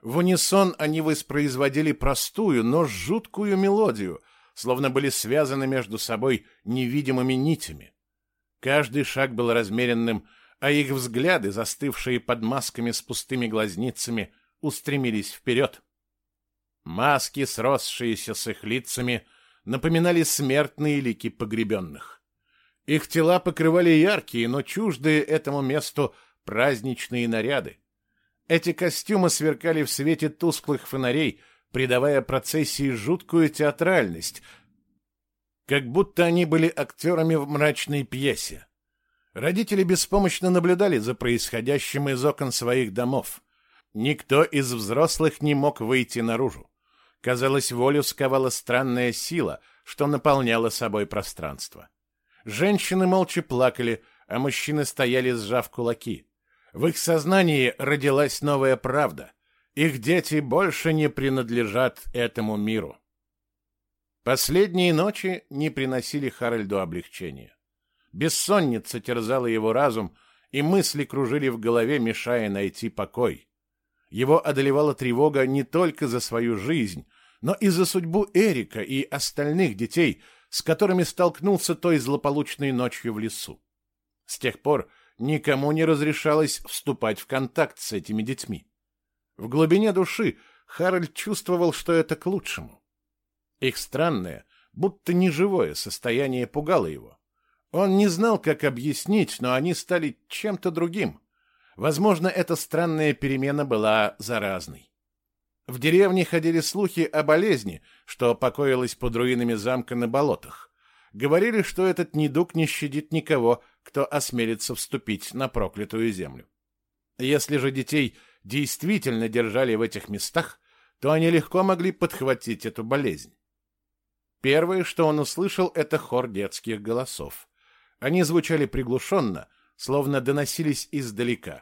В унисон они воспроизводили простую, но жуткую мелодию, словно были связаны между собой невидимыми нитями. Каждый шаг был размеренным, а их взгляды, застывшие под масками с пустыми глазницами, устремились вперед. Маски, сросшиеся с их лицами, напоминали смертные лики погребенных. Их тела покрывали яркие, но чуждые этому месту праздничные наряды. Эти костюмы сверкали в свете тусклых фонарей, придавая процессии жуткую театральность, как будто они были актерами в мрачной пьесе. Родители беспомощно наблюдали за происходящим из окон своих домов. Никто из взрослых не мог выйти наружу. Казалось, волю сковала странная сила, что наполняла собой пространство. Женщины молча плакали, а мужчины стояли, сжав кулаки. В их сознании родилась новая правда. Их дети больше не принадлежат этому миру. Последние ночи не приносили Харальду облегчения. Бессонница терзала его разум, и мысли кружили в голове, мешая найти покой. Его одолевала тревога не только за свою жизнь, но и за судьбу Эрика и остальных детей, с которыми столкнулся той злополучной ночью в лесу. С тех пор никому не разрешалось вступать в контакт с этими детьми. В глубине души Харальд чувствовал, что это к лучшему. Их странное, будто неживое состояние пугало его. Он не знал, как объяснить, но они стали чем-то другим. Возможно, эта странная перемена была заразной. В деревне ходили слухи о болезни, что покоилась под руинами замка на болотах. Говорили, что этот недуг не щадит никого, кто осмелится вступить на проклятую землю. Если же детей действительно держали в этих местах, то они легко могли подхватить эту болезнь. Первое, что он услышал, это хор детских голосов. Они звучали приглушенно, словно доносились издалека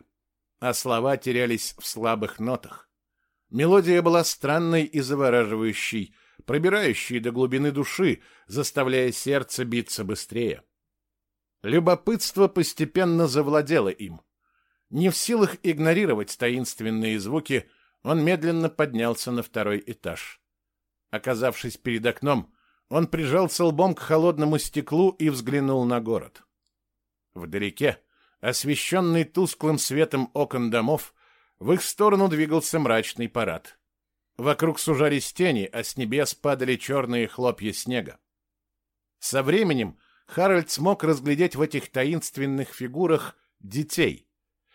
а слова терялись в слабых нотах. Мелодия была странной и завораживающей, пробирающей до глубины души, заставляя сердце биться быстрее. Любопытство постепенно завладело им. Не в силах игнорировать таинственные звуки, он медленно поднялся на второй этаж. Оказавшись перед окном, он прижался лбом к холодному стеклу и взглянул на город. Вдалеке, Освещенный тусклым светом окон домов, в их сторону двигался мрачный парад. Вокруг сужались тени, а с небес падали черные хлопья снега. Со временем Харальд смог разглядеть в этих таинственных фигурах детей.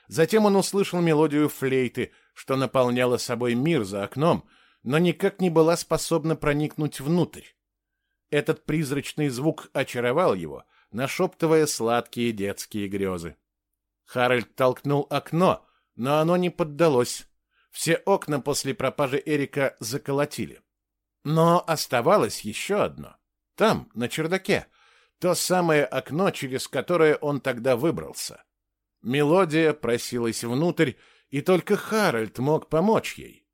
Затем он услышал мелодию флейты, что наполняла собой мир за окном, но никак не была способна проникнуть внутрь. Этот призрачный звук очаровал его, нашептывая сладкие детские грезы. Харальд толкнул окно, но оно не поддалось. Все окна после пропажи Эрика заколотили. Но оставалось еще одно. Там, на чердаке. То самое окно, через которое он тогда выбрался. Мелодия просилась внутрь, и только Харальд мог помочь ей.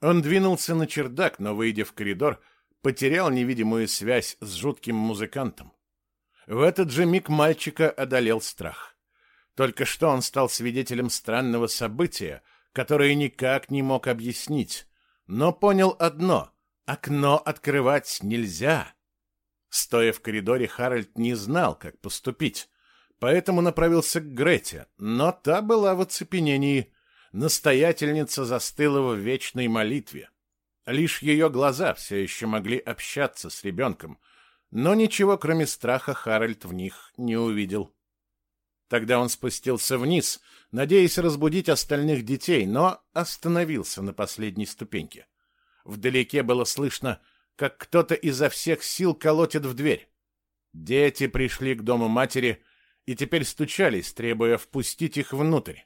Он двинулся на чердак, но, выйдя в коридор, потерял невидимую связь с жутким музыкантом. В этот же миг мальчика одолел страх. Только что он стал свидетелем странного события, которое никак не мог объяснить. но понял одно — окно открывать нельзя. Стоя в коридоре, Харальд не знал, как поступить, поэтому направился к Грете, но та была в оцепенении. Настоятельница застыла в вечной молитве. Лишь ее глаза все еще могли общаться с ребенком, но ничего, кроме страха, Харальд в них не увидел. Тогда он спустился вниз, надеясь разбудить остальных детей, но остановился на последней ступеньке. Вдалеке было слышно, как кто-то изо всех сил колотит в дверь. Дети пришли к дому матери и теперь стучались, требуя впустить их внутрь.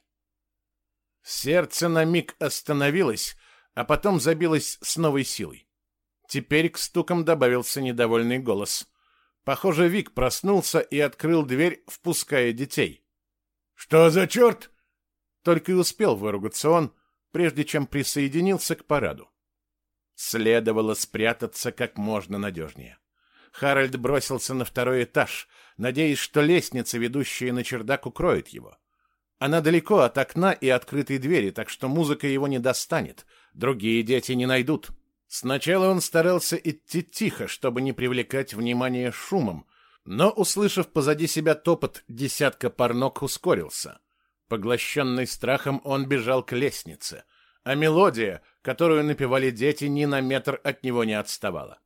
Сердце на миг остановилось, а потом забилось с новой силой. Теперь к стукам добавился недовольный голос. Похоже, Вик проснулся и открыл дверь, впуская детей. «Что за черт?» Только и успел выругаться он, прежде чем присоединился к параду. Следовало спрятаться как можно надежнее. Харальд бросился на второй этаж, надеясь, что лестница, ведущая на чердак, укроет его. Она далеко от окна и открытой двери, так что музыка его не достанет, другие дети не найдут. Сначала он старался идти тихо, чтобы не привлекать внимание шумом, но, услышав позади себя топот, десятка пар ног ускорился. Поглощенный страхом, он бежал к лестнице, а мелодия, которую напевали дети, ни на метр от него не отставала.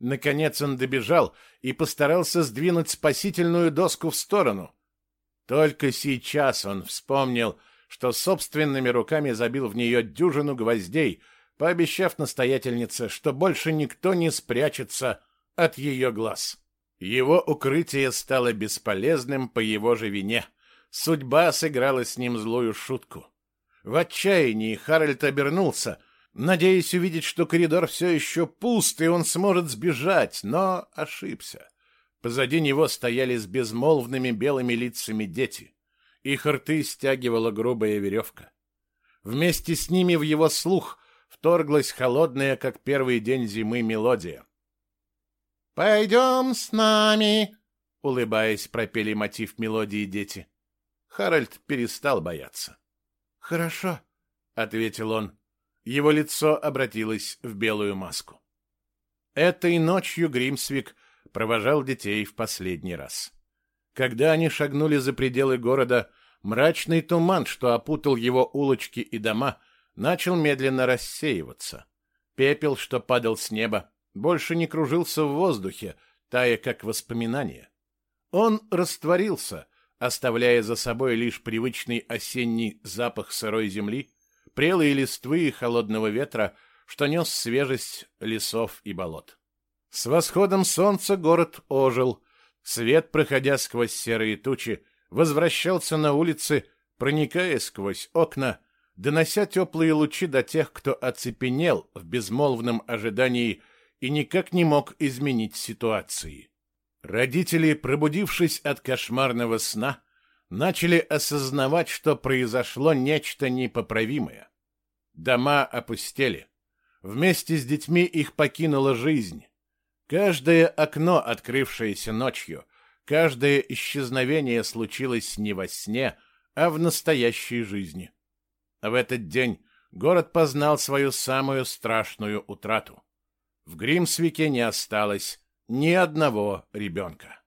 Наконец он добежал и постарался сдвинуть спасительную доску в сторону. Только сейчас он вспомнил, что собственными руками забил в нее дюжину гвоздей, пообещав настоятельнице, что больше никто не спрячется от ее глаз. Его укрытие стало бесполезным по его же вине. Судьба сыграла с ним злую шутку. В отчаянии Харальд обернулся, надеясь увидеть, что коридор все еще пуст, и он сможет сбежать, но ошибся. Позади него стояли с безмолвными белыми лицами дети. Их рты стягивала грубая веревка. Вместе с ними в его слух вторглась холодная, как первый день зимы, мелодия. «Пойдем с нами!» — улыбаясь, пропели мотив мелодии дети. Харальд перестал бояться. «Хорошо», — ответил он. Его лицо обратилось в белую маску. Этой ночью Гримсвик провожал детей в последний раз. Когда они шагнули за пределы города, мрачный туман, что опутал его улочки и дома, — начал медленно рассеиваться. Пепел, что падал с неба, больше не кружился в воздухе, тая как воспоминание. Он растворился, оставляя за собой лишь привычный осенний запах сырой земли, прелые листвы и холодного ветра, что нес свежесть лесов и болот. С восходом солнца город ожил. Свет, проходя сквозь серые тучи, возвращался на улицы, проникая сквозь окна, донося теплые лучи до тех, кто оцепенел в безмолвном ожидании и никак не мог изменить ситуации. Родители, пробудившись от кошмарного сна, начали осознавать, что произошло нечто непоправимое. Дома опустели. Вместе с детьми их покинула жизнь. Каждое окно, открывшееся ночью, каждое исчезновение случилось не во сне, а в настоящей жизни. В этот день город познал свою самую страшную утрату. В Гримсвике не осталось ни одного ребенка.